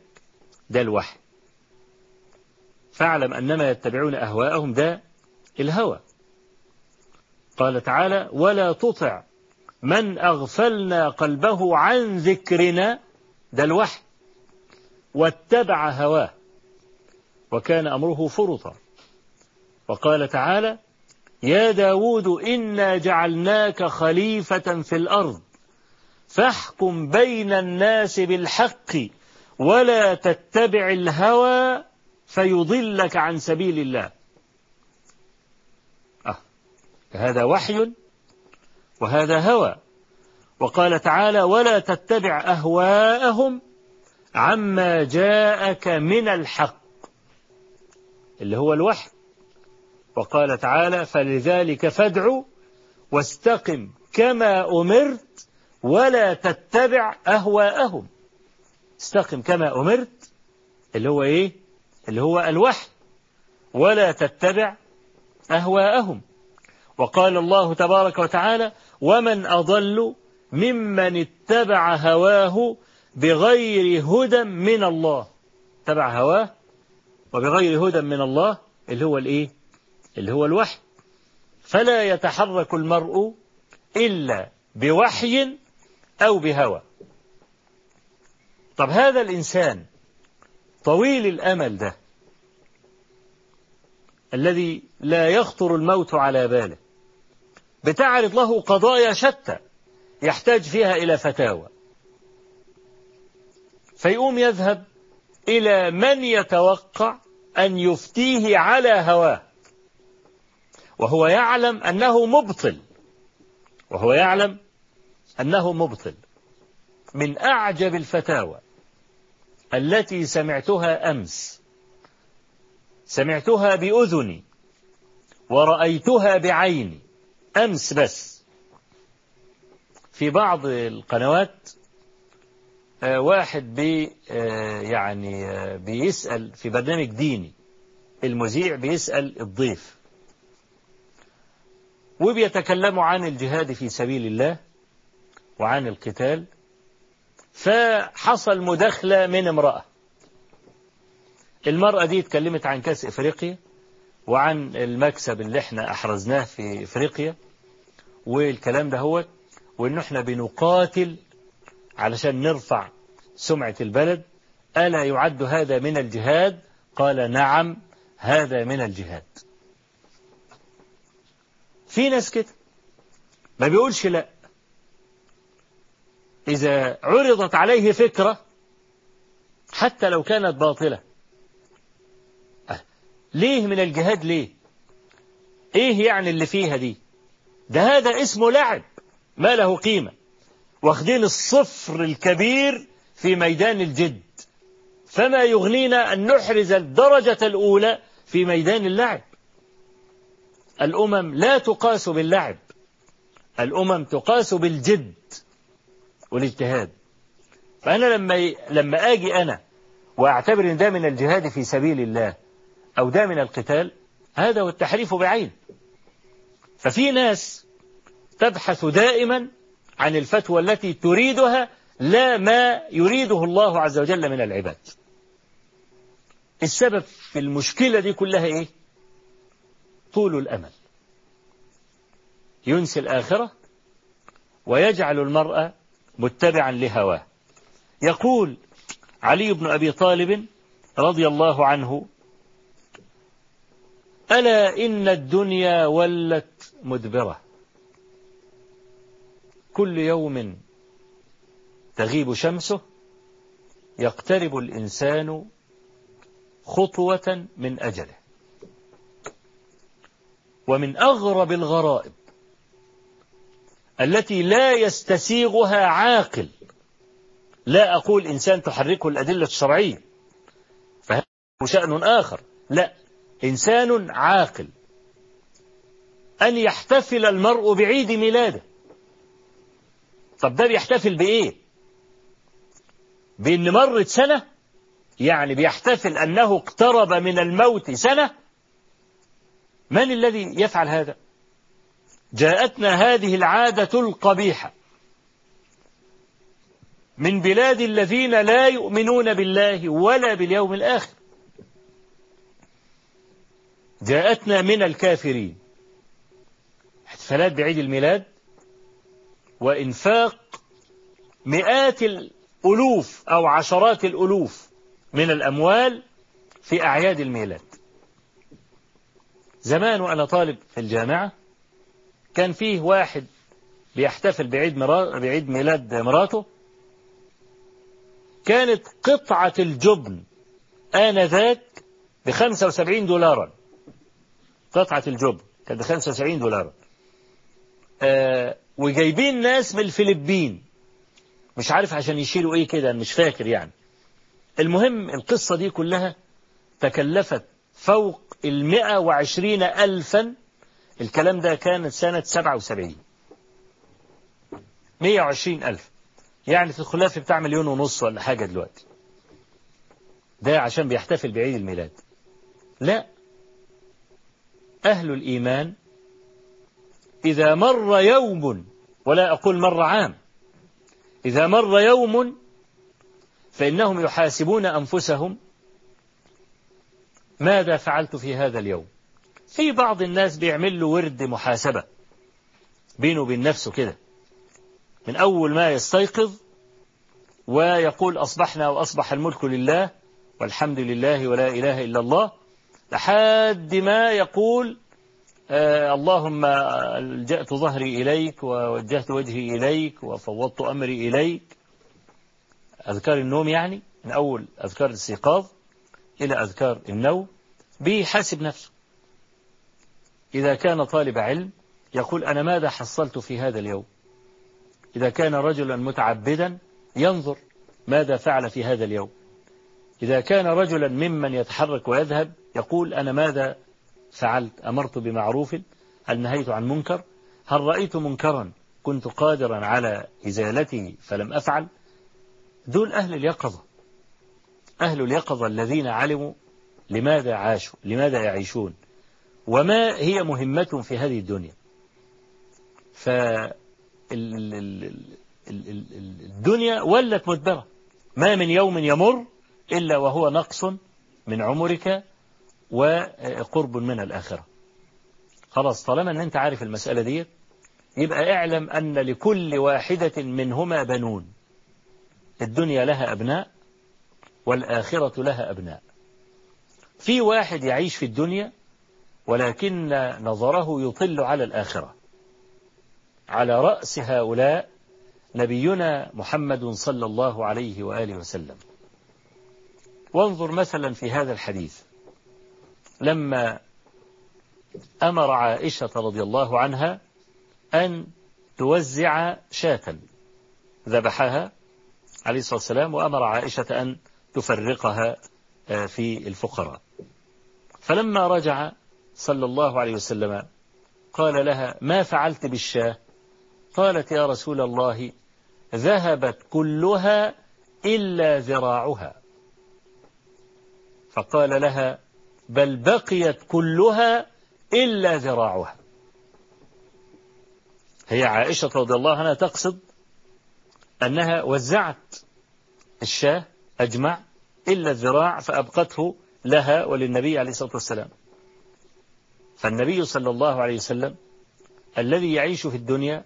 ده الوحي. فاعلم أنما يتبعون أهواءهم ده الهوى. قال تعالى ولا تطع من أغفلنا قلبه عن ذكرنا ده الوحي. واتبع هواه. وكان أمره فرطا. وقال تعالى يا داود إنا جعلناك خليفة في الأرض. فاحكم بين الناس بالحق ولا تتبع الهوى فيضلك عن سبيل الله. آه. هذا وحي وهذا هوى. وقال تعالى ولا تتبع أهواءهم عما جاءك من الحق اللي هو الوحي. وقال تعالى فلذلك فادع واستقم كما أمرت ولا تتبع أهواءهم. استقم كما أمرت اللي هو إيه؟ اللي هو الوحي. ولا تتبع أهواءهم. وقال الله تبارك وتعالى ومن أضل ممن اتبع هواه بغير هدى من الله. تبع هواه وبغير هدى من الله اللي هو الإيه؟ اللي هو الوحي. فلا يتحرك المرء إلا بوحي أو بهوى. طب هذا الإنسان طويل الأمل ده الذي لا يخطر الموت على باله بتعرض له قضايا شتى يحتاج فيها إلى فتاوى. فيقوم يذهب إلى من يتوقع أن يفتيه على هواه. وهو يعلم أنه مبطل. وهو يعلم أنه مبطل. من أعجب الفتاوى التي سمعتها أمس. سمعتها بأذني ورأيتها بعيني. أمس بس. في بعض القنوات واحد بي يعني بيسأل في برنامج ديني. المذيع بيسأل الضيف. وبيتكلموا عن الجهاد في سبيل الله وعن القتال فحصل مداخلة من امرأة. المرأة دي اتكلمت عن كأس إفريقيا وعن المكسب اللي إحنا أحرزناه في إفريقيا والكلام ده هو وان إحنا بنقاتل علشان نرفع سمعة البلد. ألا يعد هذا من الجهاد؟ قال نعم هذا من الجهاد. في ناس كده. ما بيقولش لا. إذا عرضت عليه فكرة حتى لو كانت باطلة. أه. ليه من الجهاد ليه؟ إيه يعني اللي فيها دي؟ ده هذا اسمه لعب. ما له قيمة. واخدين الصفر الكبير في ميدان الجد. فما يغنينا أن نحرز الدرجة الأولى في ميدان اللعب. الأمم لا تقاس باللعب. الأمم تقاس بالجد والاجتهاد. فأنا لما لما أجي أنا وأعتبر أن ده من الجهاد في سبيل الله أو ده من القتال هذا هو التحريف بعين. ففي ناس تبحث دائما عن الفتوى التي تريدها لا ما يريده الله عز وجل من العباد. السبب في المشكلة دي كلها إيه؟ طول الأمل. ينسي الآخرة ويجعل المرأة متبعا لهواه. يقول علي بن أبي طالب رضي الله عنه ألا إن الدنيا ولت مدبرة. كل يوم تغيب شمسه يقترب الإنسان خطوة من أجله. ومن أغرب الغرائب التي لا يستسيغها عاقل. لا أقول إنسان تحركه الأدلة الشرعية فهذا شأن آخر. لا إنسان عاقل. أن يحتفل المرء بعيد ميلاده. طب ده بيحتفل بإيه؟ بأن مرت سنة يعني بيحتفل أنه اقترب من الموت سنة من الذي يفعل هذا؟ جاءتنا هذه العادة القبيحة. من بلاد الذين لا يؤمنون بالله ولا باليوم الآخر. جاءتنا من الكافرين. احتفالات بعيد الميلاد وإنفاق مئات الألوف أو عشرات الألوف من الأموال في أعياد الميلاد. زمان وأنا طالب في الجامعة كان فيه واحد بيحتفل بعيد, بعيد ميلاد مراته. كانت قطعة الجبن آنذاك ب 75 دولارا. قطعة الجبن كانت ب 75 دولارا. آه وجايبين ناس من الفلبين. مش عارف عشان يشيلوا إيه كده مش فاكر يعني. المهم القصة دي كلها تكلفت فوق المئة وعشرين ألفا. الكلام ده كانت سنة سبعة وسبعين. مئة وعشرين ألف. يعني في الخلافة بتاع مليون ونص ولا حاجة دلوقتي. ده عشان بيحتفل بعيد الميلاد. لا. أهل الإيمان إذا مر يوم ولا أقول مر عام إذا مر يوم فإنهم يحاسبون أنفسهم ماذا فعلت في هذا اليوم؟ في بعض الناس بيعمل له ورد محاسبة. بينه وبين نفسه كده. من أول ما يستيقظ ويقول أصبحنا وأصبح الملك لله والحمد لله ولا إله إلا الله لحد ما يقول آه اللهم لجأت ظهري إليك ووجهت وجهي إليك وفوضت أمري إليك. أذكار النوم يعني من أول أذكار الاستيقاظ. إلى أذكار النوم بيحاسب نفسه. إذا كان طالب علم يقول أنا ماذا حصلت في هذا اليوم؟ إذا كان رجلا متعبدا ينظر ماذا فعل في هذا اليوم. إذا كان رجلا ممن يتحرك ويذهب يقول أنا ماذا فعلت؟ أمرت بمعروف؟ هل نهيت عن منكر؟ هل رأيت منكرا؟ كنت قادرا على إزالته فلم أفعل؟ دول أهل اليقظة. أهل اليقظة الذين علموا لماذا عاشوا لماذا يعيشون وما هي مهمتهم في هذه الدنيا. فالدنيا ولت مدبرة. ما من يوم يمر إلا وهو نقص من عمرك وقرب من الآخرة. خلاص طالما أن أنت عارف المسألة دي يبقى اعلم أن لكل واحدة منهما بنون. الدنيا لها أبناء والآخرة لها أبناء. في واحد يعيش في الدنيا ولكن نظره يطل على الآخرة. على رأس هؤلاء نبينا محمد صلى الله عليه وآله وسلم. وانظر مثلا في هذا الحديث. لما أمر عائشة رضي الله عنها أن توزع شاة ذبحها عليه الصلاة والسلام وأمر عائشة أن تفرقها في الفقراء. فلما رجع صلى الله عليه وسلم قال لها ما فعلت بالشاة؟ قالت يا رسول الله ذهبت كلها إلا ذراعها. فقال لها بل بقيت كلها إلا ذراعها. هي عائشة رضي الله عنها تقصد أنها وزعت الشاة أجمع إلا الذراع فأبقته لها وللنبي عليه الصلاة والسلام. فالنبي صلى الله عليه وسلم الذي يعيش في الدنيا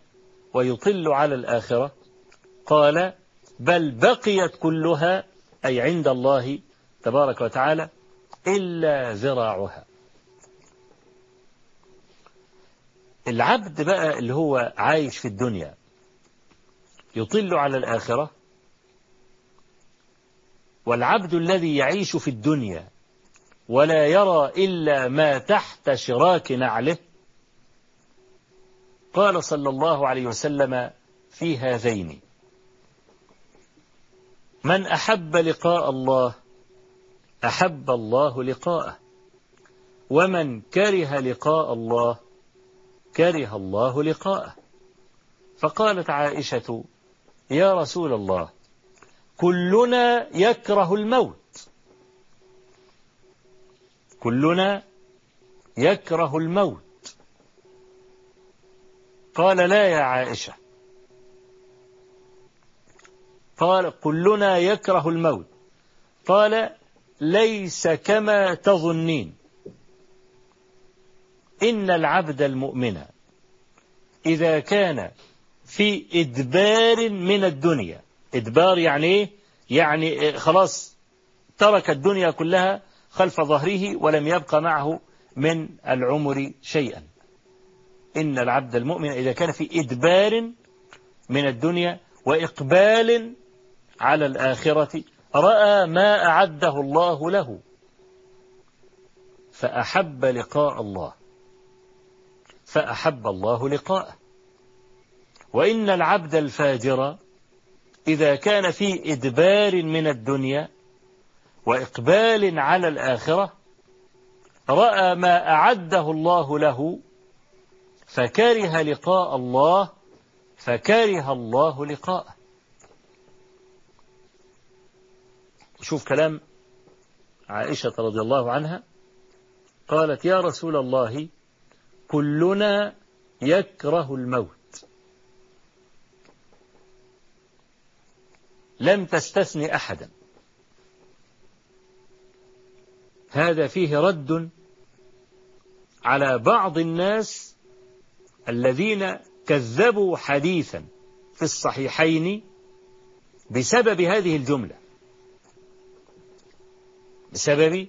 ويطل على الآخرة قال بل بقيت كلها أي عند الله تبارك وتعالى إلا ذراعها. العبد بقى اللي هو عايش في الدنيا يطل على الآخرة والعبد الذي يعيش في الدنيا ولا يرى إلا ما تحت شراك نعله. قال صلى الله عليه وسلم في هذين من أحب لقاء الله أحب الله لقاءه ومن كره لقاء الله كره الله لقاءه. فقالت عائشة يا رسول الله كلنا يكره الموت. كلنا يكره الموت. قال لا يا عائشة. قال كلنا يكره الموت. قال ليس كما تظنين. إن العبد المؤمن إذا كان في إدبار من الدنيا إدبار يعني إيه؟ يعني خلاص ترك الدنيا كلها خلف ظهره ولم يبقى معه من العمر شيئا إن العبد المؤمن إذا كان في إدبار من الدنيا وإقبال على الآخرة رأى ما أعده الله له فأحب لقاء الله فأحب الله لقاءه وإن العبد الفاجر إذا كان في إدبار من الدنيا وإقبال على الآخرة رأى ما أعده الله له فكره لقاء الله فكره الله لقاءه. شوف كلام عائشة رضي الله عنها. قالت يا رسول الله كلنا يكره الموت. لم تستثني أحدا. هذا فيه رد على بعض الناس الذين كذبوا حديثا في الصحيحين بسبب هذه الجملة. بسبب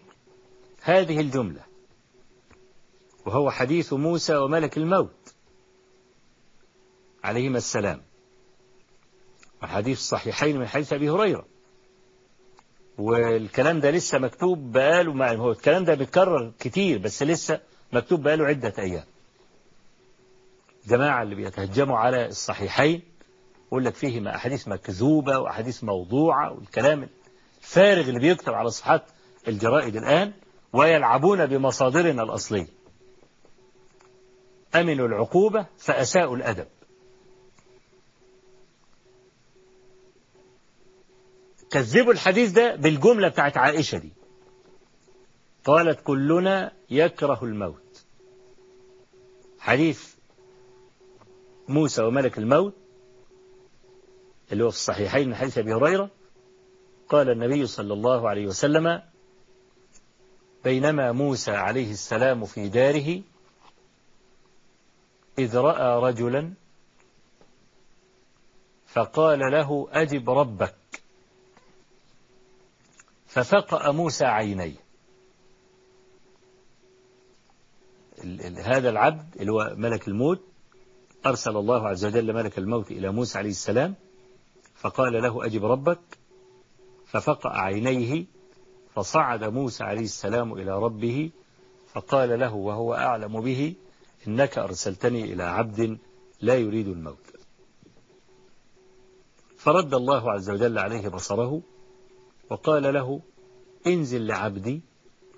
هذه الجملة. وهو حديث موسى وملك الموت. عليهما السلام. وحديث الصحيحين من حديث أبي هريرة. والكلام ده لسه مكتوب بقاله ما هو الكلام ده بيتكرر كتير بس لسه مكتوب بقاله عدة أيام. جماعة اللي بيتهجموا على الصحيحين يقول لك فيهما أحاديث مكذوبة وأحاديث موضوعة والكلام الفارغ اللي بيكتب على صفحات الجرائد الآن ويلعبون بمصادرنا الأصلية. أمنوا العقوبة فأساءوا الأدب. كذبوا الحديث ده بالجملة بتاعت عائشة دي. قالت كلنا يكره الموت. حديث موسى وملك الموت اللي هو في الصحيحين من حديث أبي هريرة قال النبي صلى الله عليه وسلم بينما موسى عليه السلام في داره إذ رأى رجلا فقال له أجب ربك. ففقأ موسى عينيه. هذا العبد اللي هو ملك الموت أرسل الله عز وجل ملك الموت إلى موسى عليه السلام فقال له أجب ربك. ففقأ عينيه فصعد موسى عليه السلام إلى ربه فقال له وهو أعلم به إنك أرسلتني إلى عبد لا يريد الموت. فرد الله عز وجل عليه بصره وقال له انزل لعبدي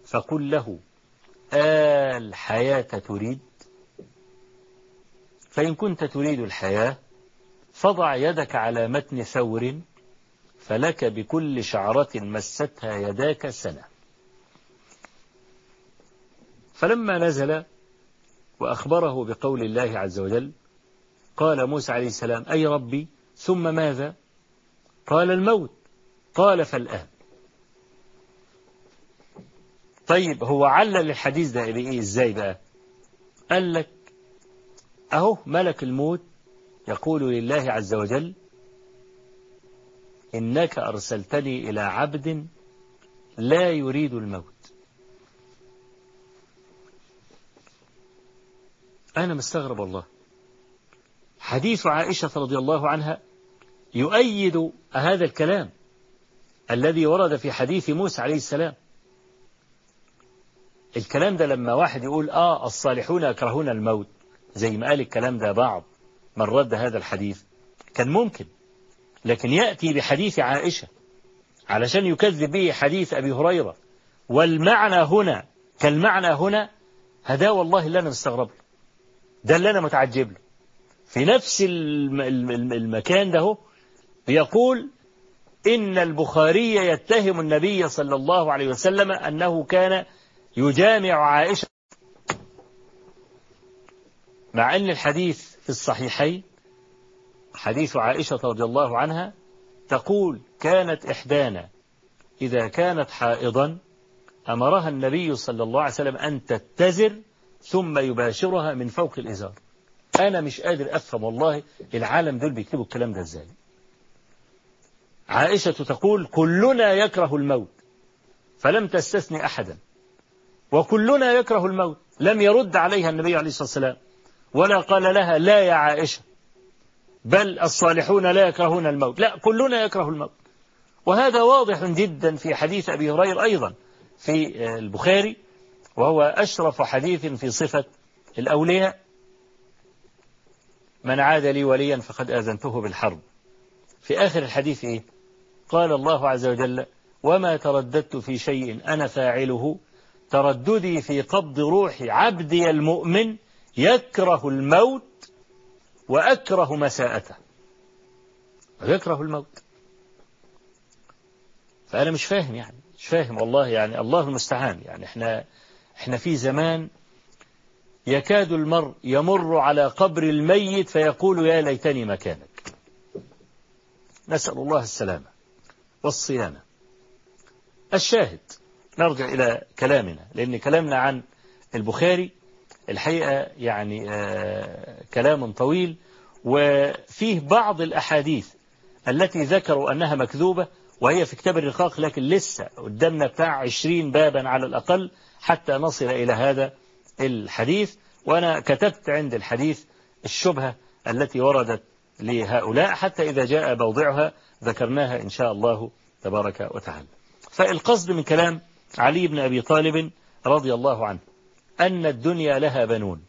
فقل له آل الحياة تريد؟ فإن كنت تريد الحياة فضع يدك على متن ثور فلك بكل شعرة مستها يداك سنة. فلما نزل وأخبره بقول الله عز وجل قال موسى عليه السلام أي ربي ثم ماذا؟ قال الموت. قال فالآن. طيب هو علل الحديث ده بإيه إزاي بقى؟ قال لك أهو ملك الموت يقول لله عز وجل إنك أرسلتني إلى عبد لا يريد الموت. أنا مستغرب والله. حديث عائشة رضي الله عنها يؤيد هذا الكلام. الذي ورد في حديث موسى عليه السلام. الكلام ده لما واحد يقول آه الصالحون يكرهون الموت زي ما قال الكلام ده بعض من رد هذا الحديث. كان ممكن لكن يأتي بحديث عائشة علشان يكذب به حديث أبي هريرة. والمعنى هنا كالمعنى هنا هذا والله اللي أنا مستغرب ده اللي أنا متعجب له. في نفس المكان ده يقول إن البخاري يتهم النبي صلى الله عليه وسلم أنه كان يجامع عائشة. مع أن الحديث في الصحيحين حديث عائشة رضي الله عنها تقول كانت إحدانا إذا كانت حائضا أمرها النبي صلى الله عليه وسلم أن تتزر ثم يباشرها من فوق الإزار. أنا مش قادر أفهم والله العالم دول بيكتبوا الكلام ده إزاي. عائشة تقول كلنا يكره الموت فلم تستثني أحدا. وكلنا يكره الموت لم يرد عليها النبي عليه الصلاة والسلام. ولا قال لها لا يا عائشة بل الصالحون لا يكرهون الموت. لا كلنا يكره الموت. وهذا واضح جدا في حديث أبي هريرة أيضا في البخاري وهو أشرف حديث في صفة الأولياء. من عاد لي وليا فقد آذنته بالحرب. في آخر الحديث إيه؟ قال الله عز وجل وما ترددت في شيء أنا فاعله ترددي في قبض روح عبدي المؤمن يكره الموت وأكره مساءته. يكره الموت. فأنا مش فاهم يعني مش فاهم والله يعني الله المستعان يعني إحنا إحنا في زمان يكاد المرء يمر على قبر الميت فيقول يا ليتني مكانك. نسأل الله السلامة. والصيانة. الشاهد نرجع إلى كلامنا لأن كلامنا عن البخاري الحقيقة يعني آه كلام طويل وفيه بعض الأحاديث التي ذكروا أنها مكذوبة وهي في كتاب الرقاق لكن لسه قدامنا بتاع عشرين بابا على الأقل حتى نصل إلى هذا الحديث. وأنا كتبت عند الحديث الشبهة التي وردت لهؤلاء حتى إذا جاء موضعها ذكرناها إن شاء الله تبارك وتعالى. فالقصد من كلام علي بن أبي طالب رضي الله عنه أن الدنيا لها بنون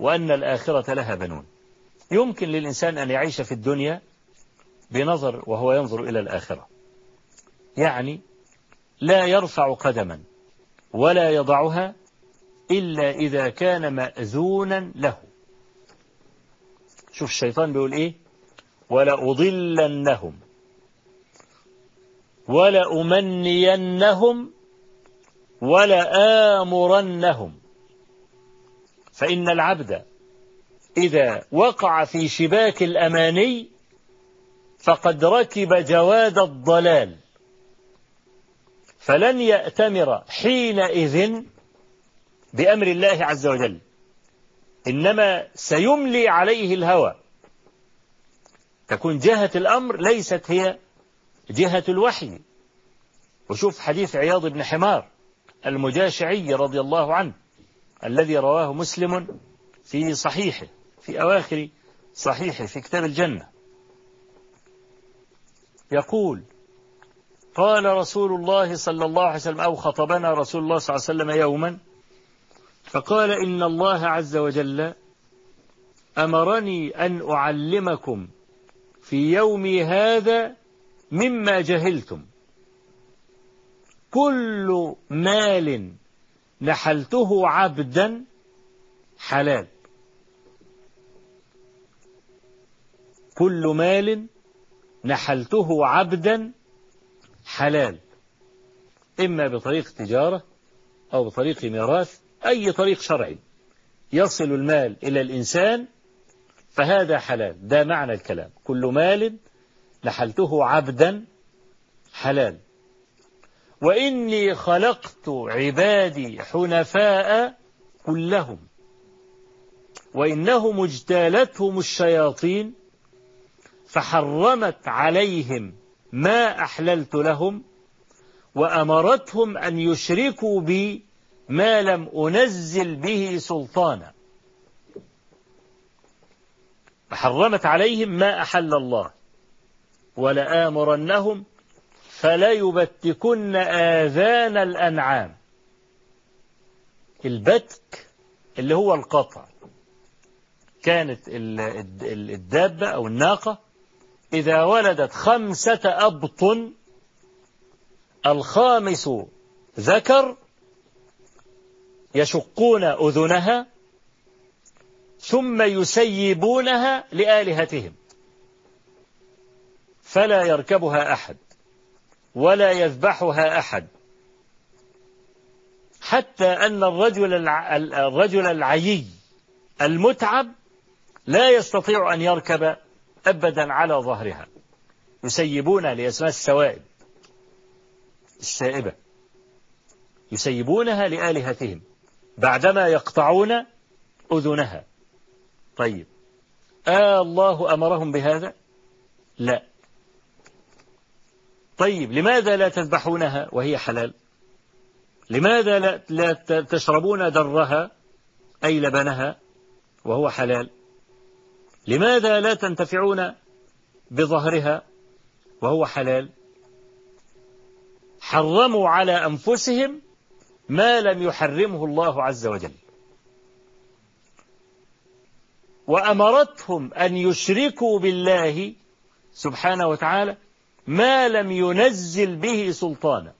وأن الآخرة لها بنون. يمكن للإنسان أن يعيش في الدنيا بنظر وهو ينظر إلى الآخرة. يعني لا يرفع قدما ولا يضعها إلا إذا كان مأذونا له. شوف الشيطان بيقول إيه؟ ولأضلنهم. ولأمنينهم. ولآمرنهم. فإن العبد إذا وقع في شباك الأماني فقد ركب جواد الضلال. فلن يأتمر حينئذ بأمر الله عز وجل. إنما سيملي عليه الهوى. تكون جهة الأمر ليست هي جهة الوحي. وشوف حديث عياض بن حمار المجاشعي رضي الله عنه الذي رواه مسلم في صحيحه في أواخر صحيحه في كتاب الجنة. يقول قال رسول الله صلى الله عليه وسلم أو خطبنا رسول الله صلى الله عليه وسلم يوما فقال إن الله عز وجل أمرني أن أعلمكم في يومي هذا مما جهلتم. كل مال نحلته عبدا حلال. كل مال نحلته عبدا حلال. إما بطريق تجارة أو بطريق ميراث أي طريق شرعي. يصل المال إلى الإنسان فهذا حلال. ده معنى الكلام. كل مال نحلته عبدا حلال. وإني خلقت عبادي حنفاء كلهم. وإنهم اجتالتهم الشياطين فحرمت عليهم ما أحللت لهم وأمرتهم أن يشركوا بي ما لم أنزل به سلطانا. فحرمت عليهم ما أحل الله. ولآمرنهم فلا يبتكن آذان الأنعام. البتك اللي هو القطع كانت الدابة أو الناقة إذا ولدت خمسة أبطن الخامس ذكر يشقون أذنها ثم يسيبونها لآلهتهم. فلا يركبها أحد ولا يذبحها أحد. حتى أن الرجل الرجل العيي المتعب لا يستطيع أن يركب أبدا على ظهرها. يسيبونها لأسماء السوائب السائبة. يسيبونها لآلهتهم بعدما يقطعون أذنها. طيب. آه الله أمرهم بهذا؟ لا. طيب لماذا لا تذبحونها وهي حلال؟ لماذا لا, لا تشربون درها أي لبنها وهو حلال؟ لماذا لا تنتفعون بظهرها وهو حلال؟ حرموا على أنفسهم ما لم يحرمه الله عز وجل. وأمرتهم أن يشركوا بالله سبحانه وتعالى ما لم ينزل به سلطانا.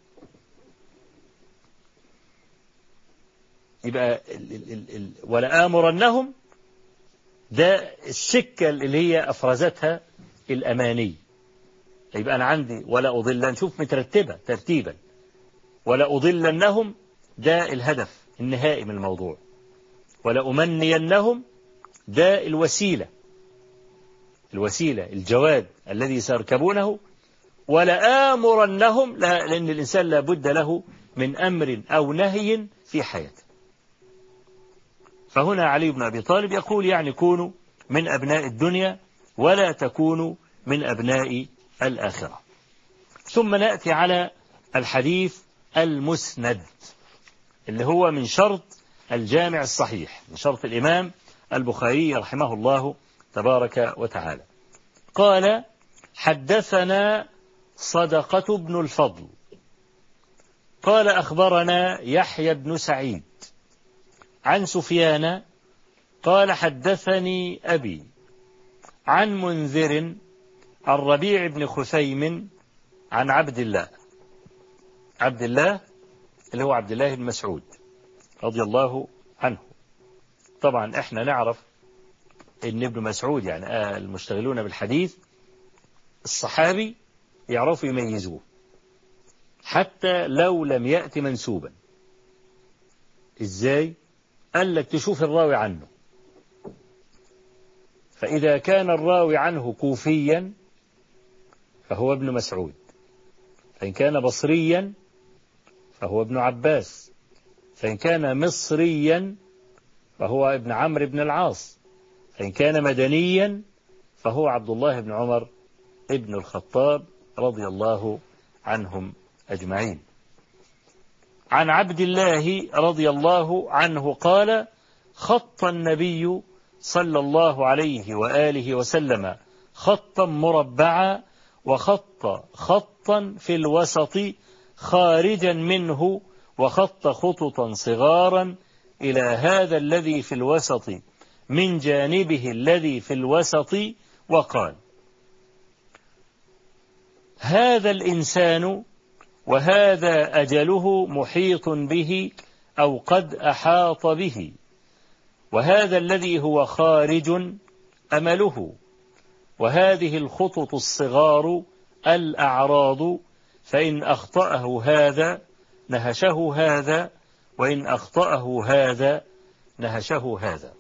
يبقى ولآمرنهم ده السكة اللي هي أفرزتها الأماني. يبقى أنا عندي ولا أضل نشوف مترتبة ترتيبا. ولا أضلنهم ده الهدف النهائي من الموضوع. ولا أمنينهم ده الوسيلة الوسيلة الجواد الذي سيركبونه ولا آمرنهم لأن الإنسان لابد له من أمر أو نهي في حياته. فهنا علي بن أبي طالب يقول يعني كونوا من أبناء الدنيا ولا تكونوا من أبناء الآخرة. ثم نأتي على الحديث المسند اللي هو من شرط الجامع الصحيح من شرط الإمام البخاري رحمه الله تبارك وتعالى. قال حدثنا صدقة بن الفضل. قال أخبرنا يحيى بن سعيد عن سفيان قال حدثني أبي عن منذر الربيع بن خثيم عن عبد الله. عبد الله اللي هو عبد الله بن مسعود رضي الله عنه. طبعا إحنا نعرف إن ابن مسعود يعني آه المشتغلون بالحديث الصحابي يعرفوا يميزوه حتى لو لم يأتي منسوبا. إزاي؟ قال لك تشوف الراوي عنه. فإذا كان الراوي عنه كوفيا فهو ابن مسعود فإن كان بصريا فهو ابن عباس فإن كان مصريا فهو ابن عمرو بن العاص. فإن كان مدنيا فهو عبد الله بن عمر ابن الخطاب رضي الله عنهم أجمعين. عن عبد الله رضي الله عنه قال خط النبي صلى الله عليه وآله وسلم خطا مربعا وخط خطا في الوسط خارجا منه وخط خططا صغارا إلى هذا الذي في الوسط من جانبه الذي في الوسط وقال هذا الإنسان وهذا أجله محيط به أو قد أحاط به وهذا الذي هو خارج أمله وهذه الخطط الصغار الأعراض فإن أخطأه هذا نهشه هذا وإن أخطأه هذا نهشه هذا.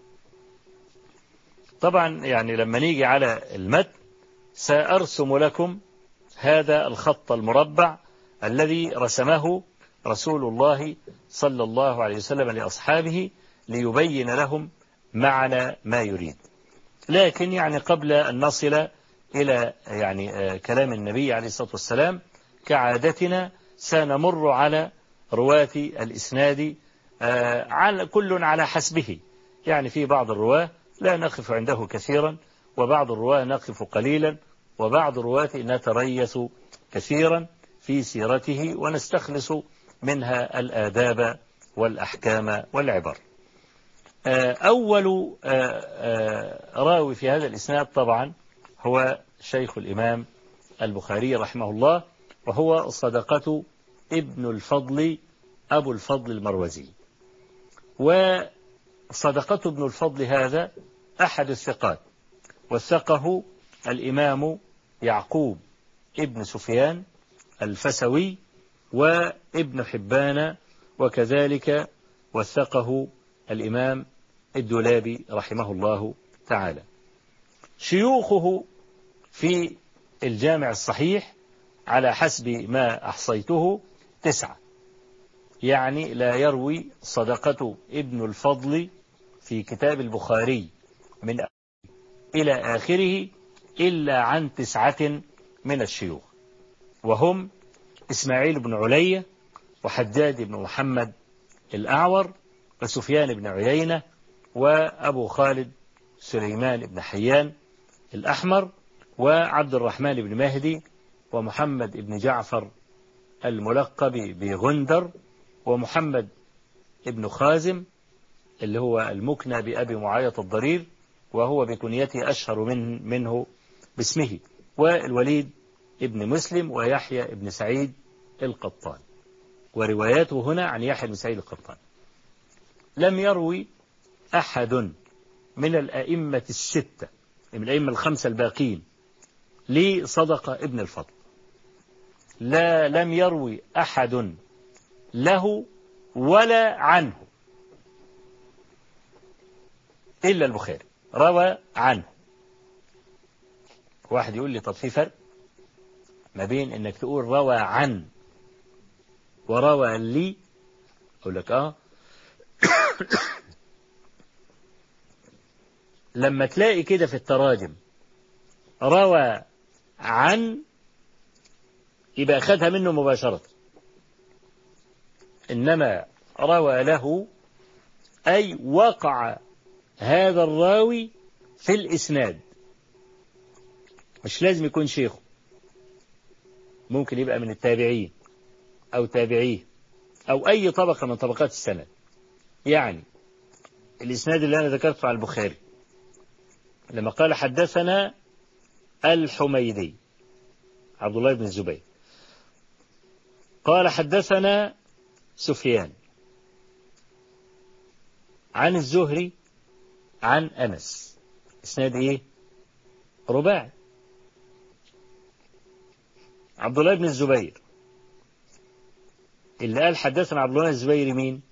طبعا يعني لما نيجي على المتن سأرسم لكم هذا الخط المربع الذي رسمه رسول الله صلى الله عليه وسلم لأصحابه ليبين لهم معنى ما يريد. لكن يعني قبل أن نصل إلى يعني كلام النبي عليه الصلاة والسلام كعادتنا سنمر على رواة الإسناد على كل على حسبه. يعني في بعض الرواة لا نقف عنده كثيرا وبعض الرواة نقف قليلا وبعض الرواة نتريث كثيرا في سيرته ونستخلص منها الآداب والأحكام والعبر. أول راوي في هذا الإسناد طبعا هو شيخ الإمام البخاري رحمه الله وهو صدقة ابن الفضل أبو الفضل المروزي. وصدقة ابن الفضل هذا أحد الثقات وثقه الإمام يعقوب ابن سفيان الفسوي وابن حبان وكذلك وثقه الإمام الدولابي رحمه الله تعالى. شيوخه في الجامع الصحيح على حسب ما أحصيته تسعة. يعني لا يروي صدقة ابن الفضل في كتاب البخاري من إلى آخره إلا عن تسعة من الشيوخ. وهم إسماعيل بن علية وحجاج بن محمد الأعور وسفيان بن عيينة وأبو خالد سليمان بن حيان الأحمر وعبد الرحمن بن مهدي ومحمد بن جعفر الملقب بغندر ومحمد بن خازم اللي هو المكنى بأبي معاية الضرير وهو بكنيته أشهر من منه باسمه والوليد ابن مسلم ويحيى ابن سعيد القطان ورواياته هنا عن يحيى بن سعيد القطان لم يروي أحد من الأئمة الستة من الأئمة الخمسة الباقين لصدق ابن الفضل. لا لم يروي أحد له ولا عنه إلا البخاري روى عنه. واحد يقول لي طب في فرق ما بين إنك تقول روى عن وروى لي أقول لك آه. لما تلاقي كده في التراجم روى عن يبقى أخذها منه مباشرة. إنما روى له أي وقع هذا الراوي في الإسناد. مش لازم يكون شيخه. ممكن يبقى من التابعين أو تابعيه أو أي طبقة من طبقات السند. يعني الإسناد اللي أنا ذكرته على البخاري. لما قال حدثنا الحميدي عبد الله بن الزبير. قال حدثنا سفيان عن الزهري عن أنس. إسناد إيه؟ رباعي. عبد الله بن الزبير. اللي قال حدثنا عبد الله الزبير مين؟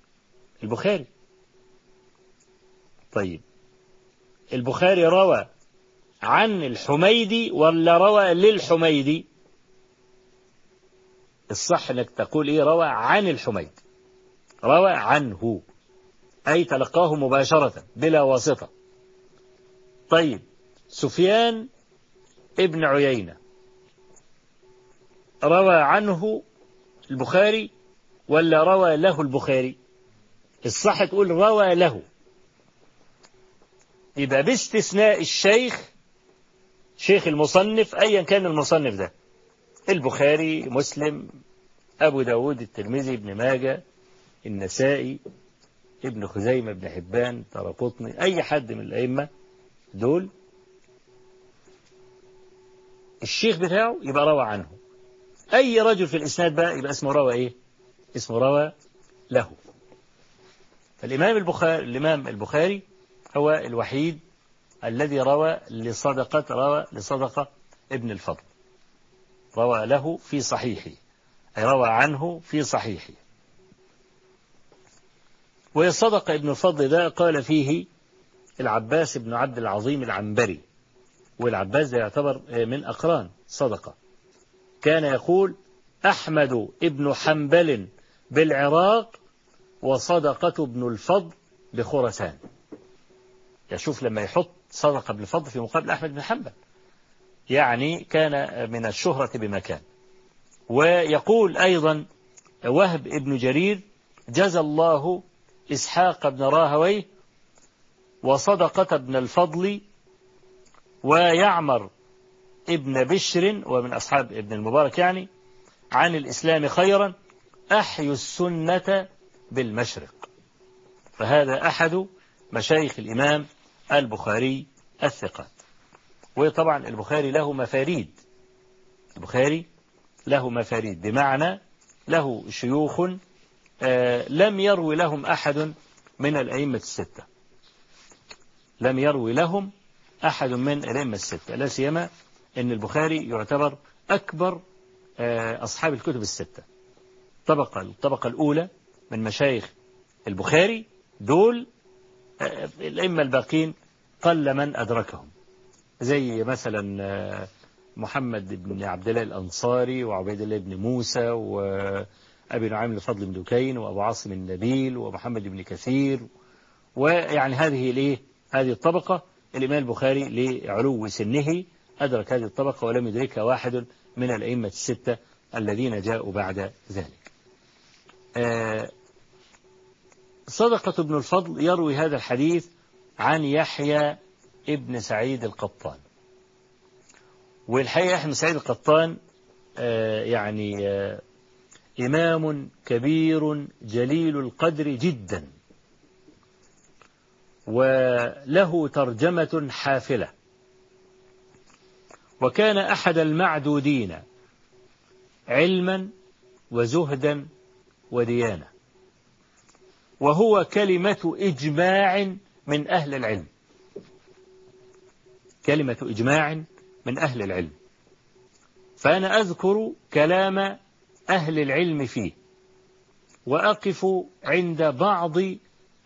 البخاري. طيب. البخاري روى عن الحميدي ولا روى للحميدي؟ الصح إنك تقول إيه؟ روى عن الحميد. روى عنه. أي تلقاه مباشرة بلا واسطة. طيب سفيان ابن عيينة. روى عنه البخاري ولا روى له البخاري؟ الصح تقول روى له. يبقى باستثناء الشيخ شيخ المصنف أيا كان المصنف ده. البخاري مسلم أبو داود الترمذي ابن ماجة النسائي ابن خزيمة ابن حبان ترقطني أي حد من الأئمة دول الشيخ بتاعه يبقى روى عنه. أي رجل في الإسناد بقى يبقى اسمه روى إيه؟ اسمه روى له. فالإمام البخاري الإمام البخاري هو الوحيد الذي روى لصدقة روى لصدقة ابن الفضل. روى له في صحيحه. روى عنه في صحيحه. ويصدق ابن الفضل ده قال فيه العباس بن عبد العظيم العنبري والعباس ده يعتبر من أقران صدقة كان يقول أحمد ابن حنبل بالعراق وصدقة ابن الفضل بخرسان يشوف لما يحط صدقة ابن الفضل في مقابل أحمد بن حنبل. يعني كان من الشهرة بمكان. ويقول أيضا وهب ابن جرير جزى الله إسحاق بن راهويه وصدقة ابن الفضل ويعمر ابن بشر ومن أصحاب ابن المبارك يعني عن الإسلام خيرا أحيوا السنة بالمشرق. فهذا أحد مشايخ الإمام البخاري الثقات. وطبعا البخاري له مفاريد. البخاري له مفاريد. بمعنى له شيوخ لم يروي لهم أحد من الأئمة الستة. لم يروي لهم أحد من الأئمة الستة. لا سيما أن البخاري يعتبر أكبر أصحاب الكتب الستة. طبقة الطبقة الأولى من مشايخ البخاري دول الأئمة الباقين قل من أدركهم. زي مثلا محمد بن عبد الله الأنصاري وعبيد الله بن موسى وأبي نعيم الفضل بن دكين وأبو عاصم النبيل ومحمد بن كثير. ويعني هذه الايه هذه الطبقة الإمام البخاري لعلو سنه أدرك هذه الطبقة ولم يدركها واحد من الأئمة الستة الذين جاءوا بعد ذلك. صدقة ابن الفضل يروي هذا الحديث عن يحيى ابن سعيد القطان. والحقيقة بن سعيد القطان يعني إمام كبير جليل القدر جدا. وله ترجمة حافلة. وكان أحد المعدودين علما وزهدا وديانة وهو كلمة إجماع من أهل العلم. كلمة إجماع من أهل العلم. فأنا أذكر كلام أهل العلم فيه وأقف عند بعض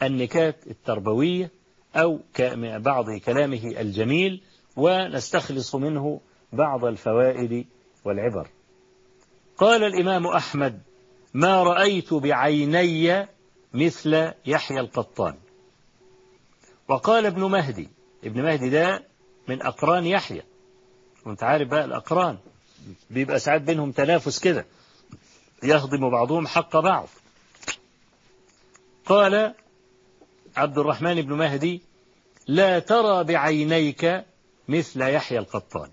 النكات التربوية أو بعض كلامه الجميل ونستخلص منه بعض الفوائد والعبر. قال الإمام أحمد ما رأيت بعيني مثل يحيى القطان وقال ابن مهدي ابن مهدي ده من أقران يحيى وانت عارف بقى الأقران. بيبقى ساعات بينهم تنافس كده. يهضم بعضهم حق بعض. قال عبد الرحمن بن مهدي لا ترى بعينيك مثل يحيى القطان.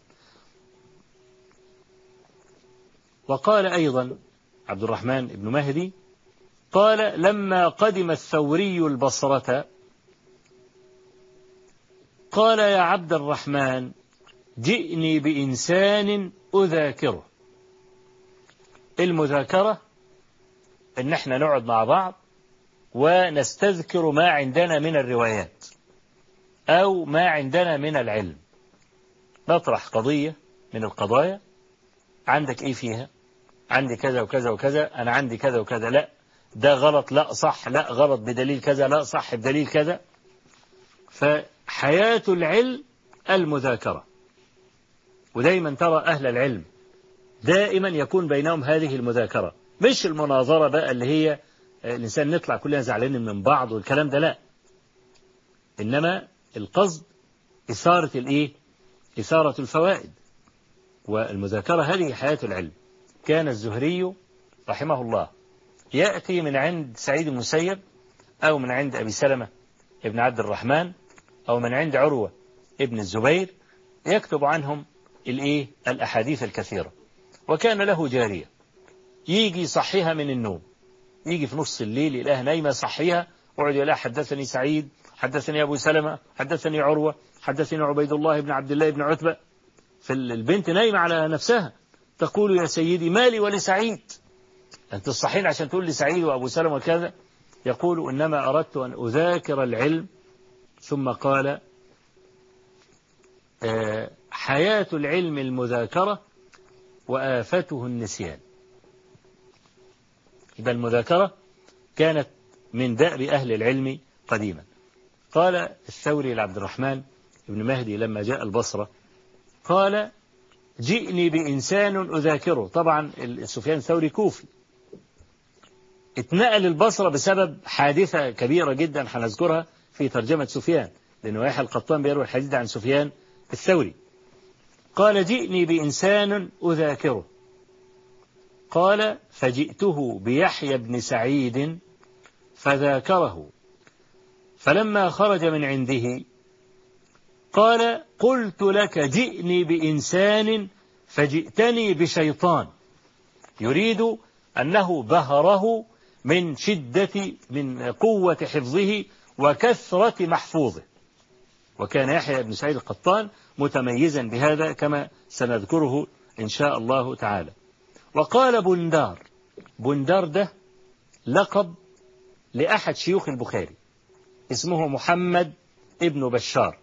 وقال أيضا عبد الرحمن بن مهدي قال لما قدم الثوري البصرة قال يا عبد الرحمن جئني بإنسان أذاكره. المذاكرة إن إحنا نقعد مع بعض ونستذكر ما عندنا من الروايات أو ما عندنا من العلم. نطرح قضية من القضايا. عندك إيه فيها؟ عندي كذا وكذا وكذا أنا عندي كذا وكذا. لا ده غلط لا صح لا غلط بدليل كذا لا صح بدليل كذا. فحياة العلم المذاكرة. ودايما ترى أهل العلم دائما يكون بينهم هذه المذاكرة. مش المناظرة بقى اللي هي الإنسان نطلع كلنا زعلانين من بعض والكلام ده لا. إنما القصد إثارة الإيه؟ إثارة الفوائد. والمذاكرة هذه حياة العلم. كان الزهري رحمه الله يأتي من عند سعيد المسيب أو من عند أبي سلمة ابن عبد الرحمن أو من عند عروة ابن الزبير يكتب عنهم الإيه؟ الأحاديث الكثيرة. وكان له جارية. يجي يصحيها من النوم. يجي في نص الليل يلاقيها نايمة صحيها ويقعد يقول حدثني سعيد حدثني أبو سلمة حدثني عروة حدثني عبيد الله بن عبد الله بن عتبة. فالبنت نايمة على نفسها. تقول يا سيدي مالي ولسعيد أنت الصحيح عشان تقول لي سعيد وأبو سلمة وكذا. يقول إنما أردت أن أذاكر العلم. ثم قال حياة العلم المذاكرة وآفته النسيان. يبقى المذاكرة كانت من دأب أهل العلم قديما. قال الثوري لعبد الرحمن بن مهدي لما جاء البصرة قال جئني بإنسان أذاكره. طبعا سفيان الثوري كوفي. اتنقل البصرة بسبب حادثة كبيرة جدا هنذكرها في ترجمة سفيان لأنه يحيى القطان بيروي الحديث عن سفيان الثوري. قال جئني بإنسان أذاكره. قال فجئته بيحيى بن سعيد فذاكره. فلما خرج من عنده قال قلت لك جئني بإنسان فجئتني بشيطان يريد أنه بهره من شدة من قوة حفظه وكثرة محفوظه. وكان يحيى بن سعيد القطان متميزا بهذا كما سنذكره إن شاء الله تعالى. وقال بندار بندار ده لقب لأحد شيوخ البخاري اسمه محمد ابن بشار.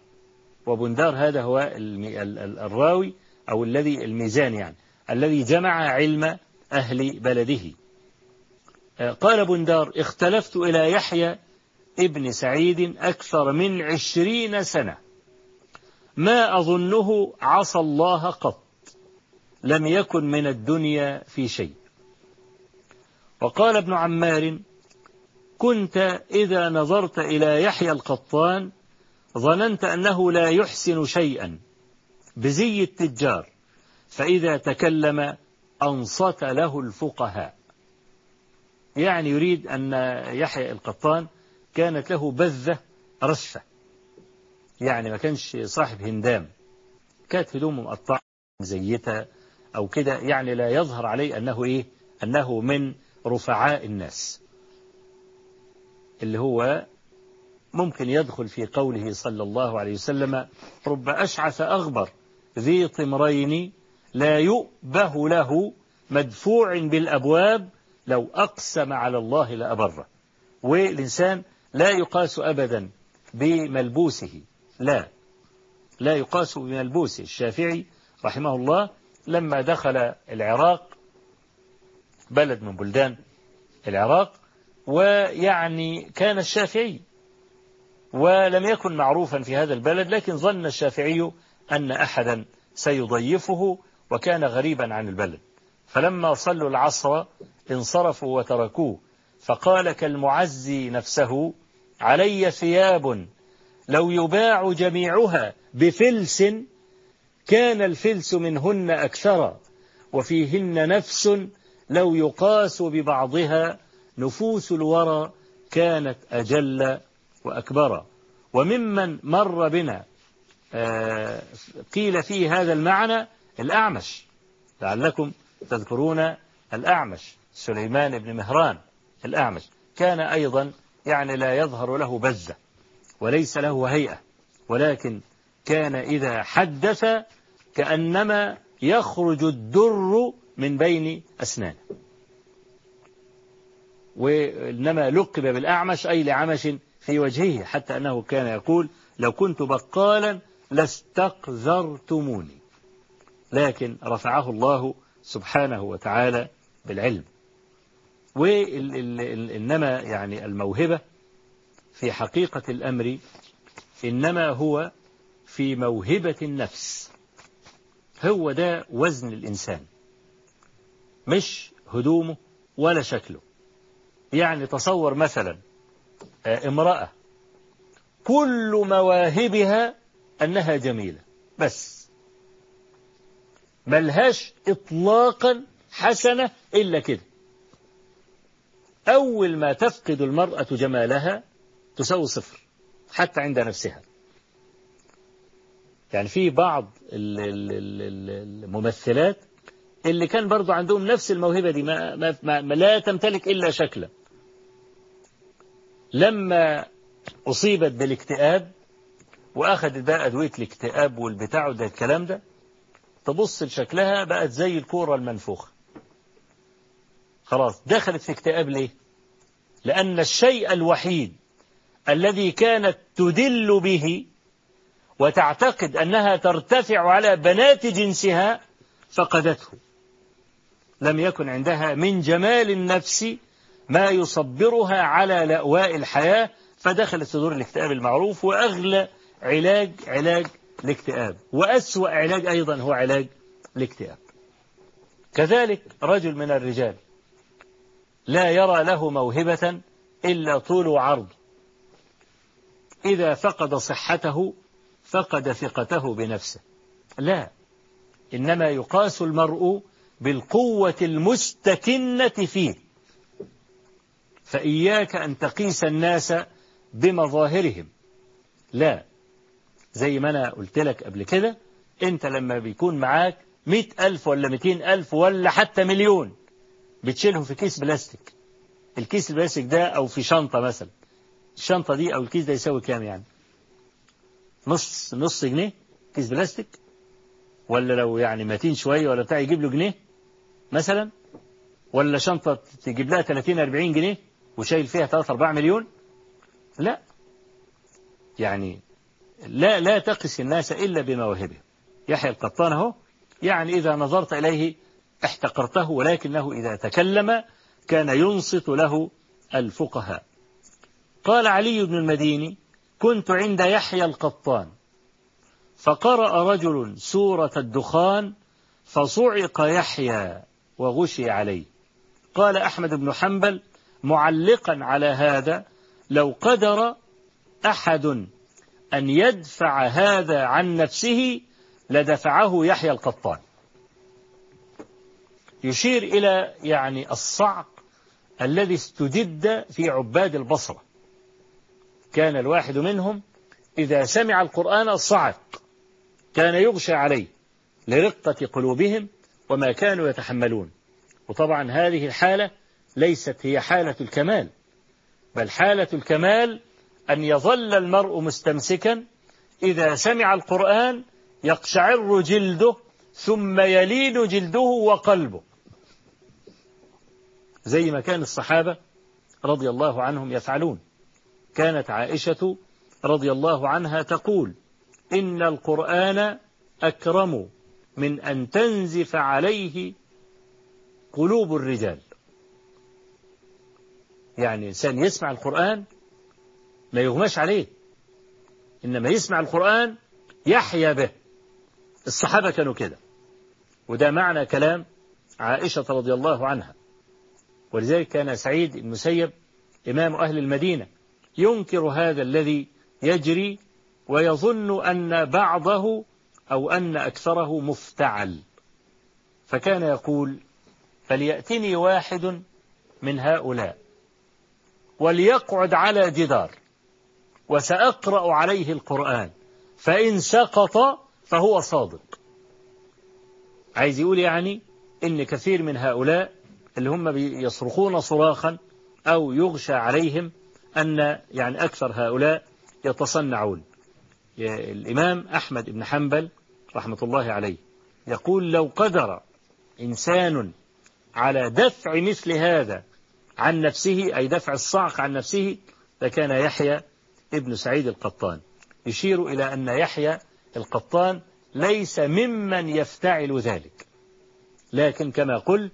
وبندار هذا هو الراوي أو الذي الميزان يعني الذي جمع علم أهل بلده. قال بندار اختلفت إلى يحيى ابن سعيد أكثر من عشرين سنة. ما أظنه عصى الله قط. لم يكن من الدنيا في شيء. وقال ابن عمار كنت إذا نظرت إلى يحيى القطان ظننت أنه لا يحسن شيئا بزي التجار فإذا تكلم أنصت له الفقهاء. يعني يريد أن يحيى القطان كانت له بذة رشة. يعني ما كانش صاحب هندام. كانت هدومه مقطعة مزيتة أو كده يعني لا يظهر عليه أنه إيه؟ أنه من رفعاء الناس. اللي هو ممكن يدخل في قوله صلى الله عليه وسلم رب أشعث أغبر ذي طمرين لا يؤبه له مدفوع بالأبواب لو أقسم على الله لأبره. والإنسان لا يقاس أبدا بملبوسه. لا. لا يقاس بملبوسه الشافعي رحمه الله لما دخل العراق بلد من بلدان العراق ويعني كان الشافعي ولم يكن معروفا في هذا البلد لكن ظن الشافعي أن أحدا سيضيفه وكان غريبا عن البلد. فلما صلوا العصر انصرفوا وتركوه فقال كالمعزي نفسه علي ثياب لو يباع جميعها بفلس كان الفلس منهن أكثر وفيهن نفس لو يقاس ببعضها نفوس الورى كانت أجل وأكبر. وممن مر بنا آه، قيل فيه هذا المعنى الأعمش. لعلكم تذكرون الأعمش سليمان بن مهران الأعمش. كان أيضا يعني لا يظهر له بزة. وليس له هيئة ولكن كان إذا حدث كأنما يخرج الدر من بين أسنانه. وإنما لقب بالأعمش أي لعمش في وجهه حتى أنه كان يقول لو كنت بقالا لاستقذرتموني لكن رفعه الله سبحانه وتعالى بالعلم. وإنما يعني الموهبة في حقيقة الأمر إنما هو في موهبة النفس. هو ده وزن الإنسان. مش هدومه ولا شكله. يعني تصور مثلا آه، امرأة كل مواهبها أنها جميلة. بس. ملهاش إطلاقا حسنة إلا كده. أول ما تفقد المرأة جمالها تساوي صفر حتى عند نفسها. يعني في بعض الممثلات اللي كان برضو عندهم نفس الموهبة دي ما, ما, ما لا تمتلك إلا شكلا. لما أصيبت بالاكتئاب وأخذت بقى أدوية الاكتئاب والبتاع ده الكلام ده تبص لشكلها بقت زي الكورة المنفوخة. خلاص دخلت في اكتئاب ليه؟ لأن الشيء الوحيد الذي كانت تدل به وتعتقد أنها ترتفع على بنات جنسها فقدته. لم يكن عندها من جمال النفس ما يصبرها على لأواء الحياة فدخلت دور الاكتئاب المعروف وأغلى علاج علاج الاكتئاب. وأسوأ علاج أيضا هو علاج الاكتئاب. كذلك رجل من الرجال لا يرى له موهبة إلا طول وعرض إذا فقد صحته فقد ثقته بنفسه. لا إنما يقاس المرء بالقوة المستكنة فيه. فإياك أن تقيس الناس بمظاهرهم. لا زي ما أنا قلت لك قبل كده أنت لما بيكون معاك مئة ألف ولا مئتين ألف ولا حتى مليون بتشيلهم في كيس بلاستيك. الكيس البلاستيك ده أو في شنطة مثلا. الشنطة دي أو الكيس ده يساوي كام يعني؟ نص نص جنيه كيس بلاستيك؟ ولا لو يعني متين شوية ولا بتاع يجيب له جنيه مثلا؟ ولا شنطة تجيب لها 30 40 جنيه وشايل فيها 3 4 مليون؟ لا. يعني لا لا تقس الناس إلا بمواهبهم يحيى القطان أهو. يعني إذا نظرت إليه احتقرته ولكنه إذا تكلم كان ينصت له الفقهاء. قال علي بن المديني كنت عند يحيى القطان. فقرأ رجل سورة الدخان فصعق يحيى وغشي عليه. قال أحمد بن حنبل معلقا على هذا لو قدر أحد أن يدفع هذا عن نفسه لدفعه يحيى القطان. يشير إلى يعني الصعق الذي استجد في عباد البصرة. كان الواحد منهم إذا سمع القرآن صعق كان يغشى عليه لرقة قلوبهم وما كانوا يتحملون. وطبعا هذه الحالة ليست هي حالة الكمال بل حالة الكمال أن يظل المرء مستمسكا إذا سمع القرآن يقشعر جلده ثم يلين جلده وقلبه. زي ما كان الصحابة رضي الله عنهم يفعلون. كانت عائشة رضي الله عنها تقول إن القرآن أكرم من أن تنزف عليه قلوب الرجال. يعني إنسان يسمع القرآن ما يغمش عليه إنما يسمع القرآن يحيا به. الصحابة كانوا كده. وده معنى كلام عائشة رضي الله عنها. ولذلك كان سعيد المسيب إمام أهل المدينة. ينكر هذا الذي يجري ويظن أن بعضه أو أن أكثره مفتعل. فكان يقول فليأتني واحد من هؤلاء وليقعد على جدار وسأقرأ عليه القرآن فإن سقط فهو صادق. عايز يقول يعني إن كثير من هؤلاء اللي هم يصرخون صراخا أو يغشى عليهم أن يعني أكثر هؤلاء يتصنعون. الإمام أحمد بن حنبل رحمة الله عليه يقول لو قدر إنسان على دفع مثل هذا عن نفسه أي دفع الصعق عن نفسه لكان يحيى ابن سعيد القطان. يشير إلى أن يحيى القطان ليس ممن يفتعل ذلك. لكن كما قل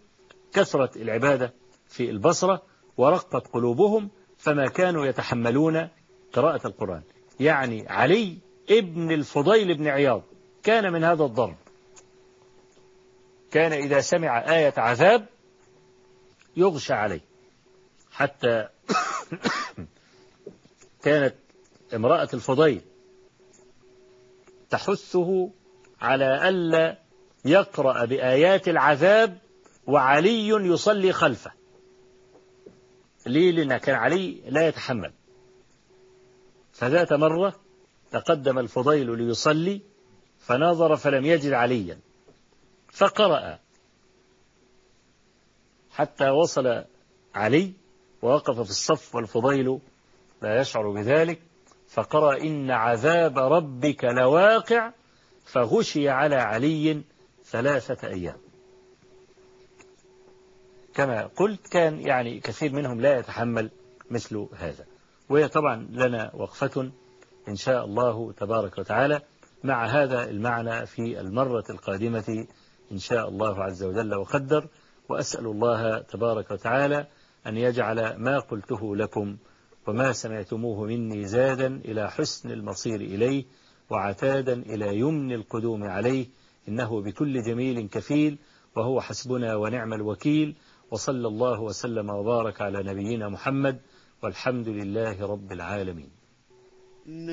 كثرة العبادة في البصرة ورقت قلوبهم فما كانوا يتحملون قراءة القرآن. يعني علي ابن الفضيل بن عياض كان من هذا الضرب. كان إذا سمع آية عذاب يغشى عليه. حتى كانت امرأة الفضيل تحثه على ألا يقرأ بآيات العذاب وعلي يصلي خلفه. ليه لأن كان علي لا يتحمل. فذات مرة تقدم الفضيل ليصلي فناظر فلم يجد عليا. فقرأ. حتى وصل علي ووقف في الصف والفضيل لا يشعر بذلك فقرأ إن عذاب ربك لواقع فغشي على علي ثلاثة أيام. كما قلت كان يعني كثير منهم لا يتحمل مثل هذا. وهي طبعا لنا وقفة إن شاء الله تبارك وتعالى مع هذا المعنى في المرة القادمة إن شاء الله عز وجل وقدر. وأسأل الله تبارك وتعالى أن يجعل ما قلته لكم وما سمعتموه مني زادا إلى حسن المصير إليه وعتادا إلى يمن القدوم عليه. إنه بكل جميل كفيل وهو حسبنا ونعم الوكيل. وصلى الله وسلم وبارك على نبينا محمد والحمد لله رب العالمين.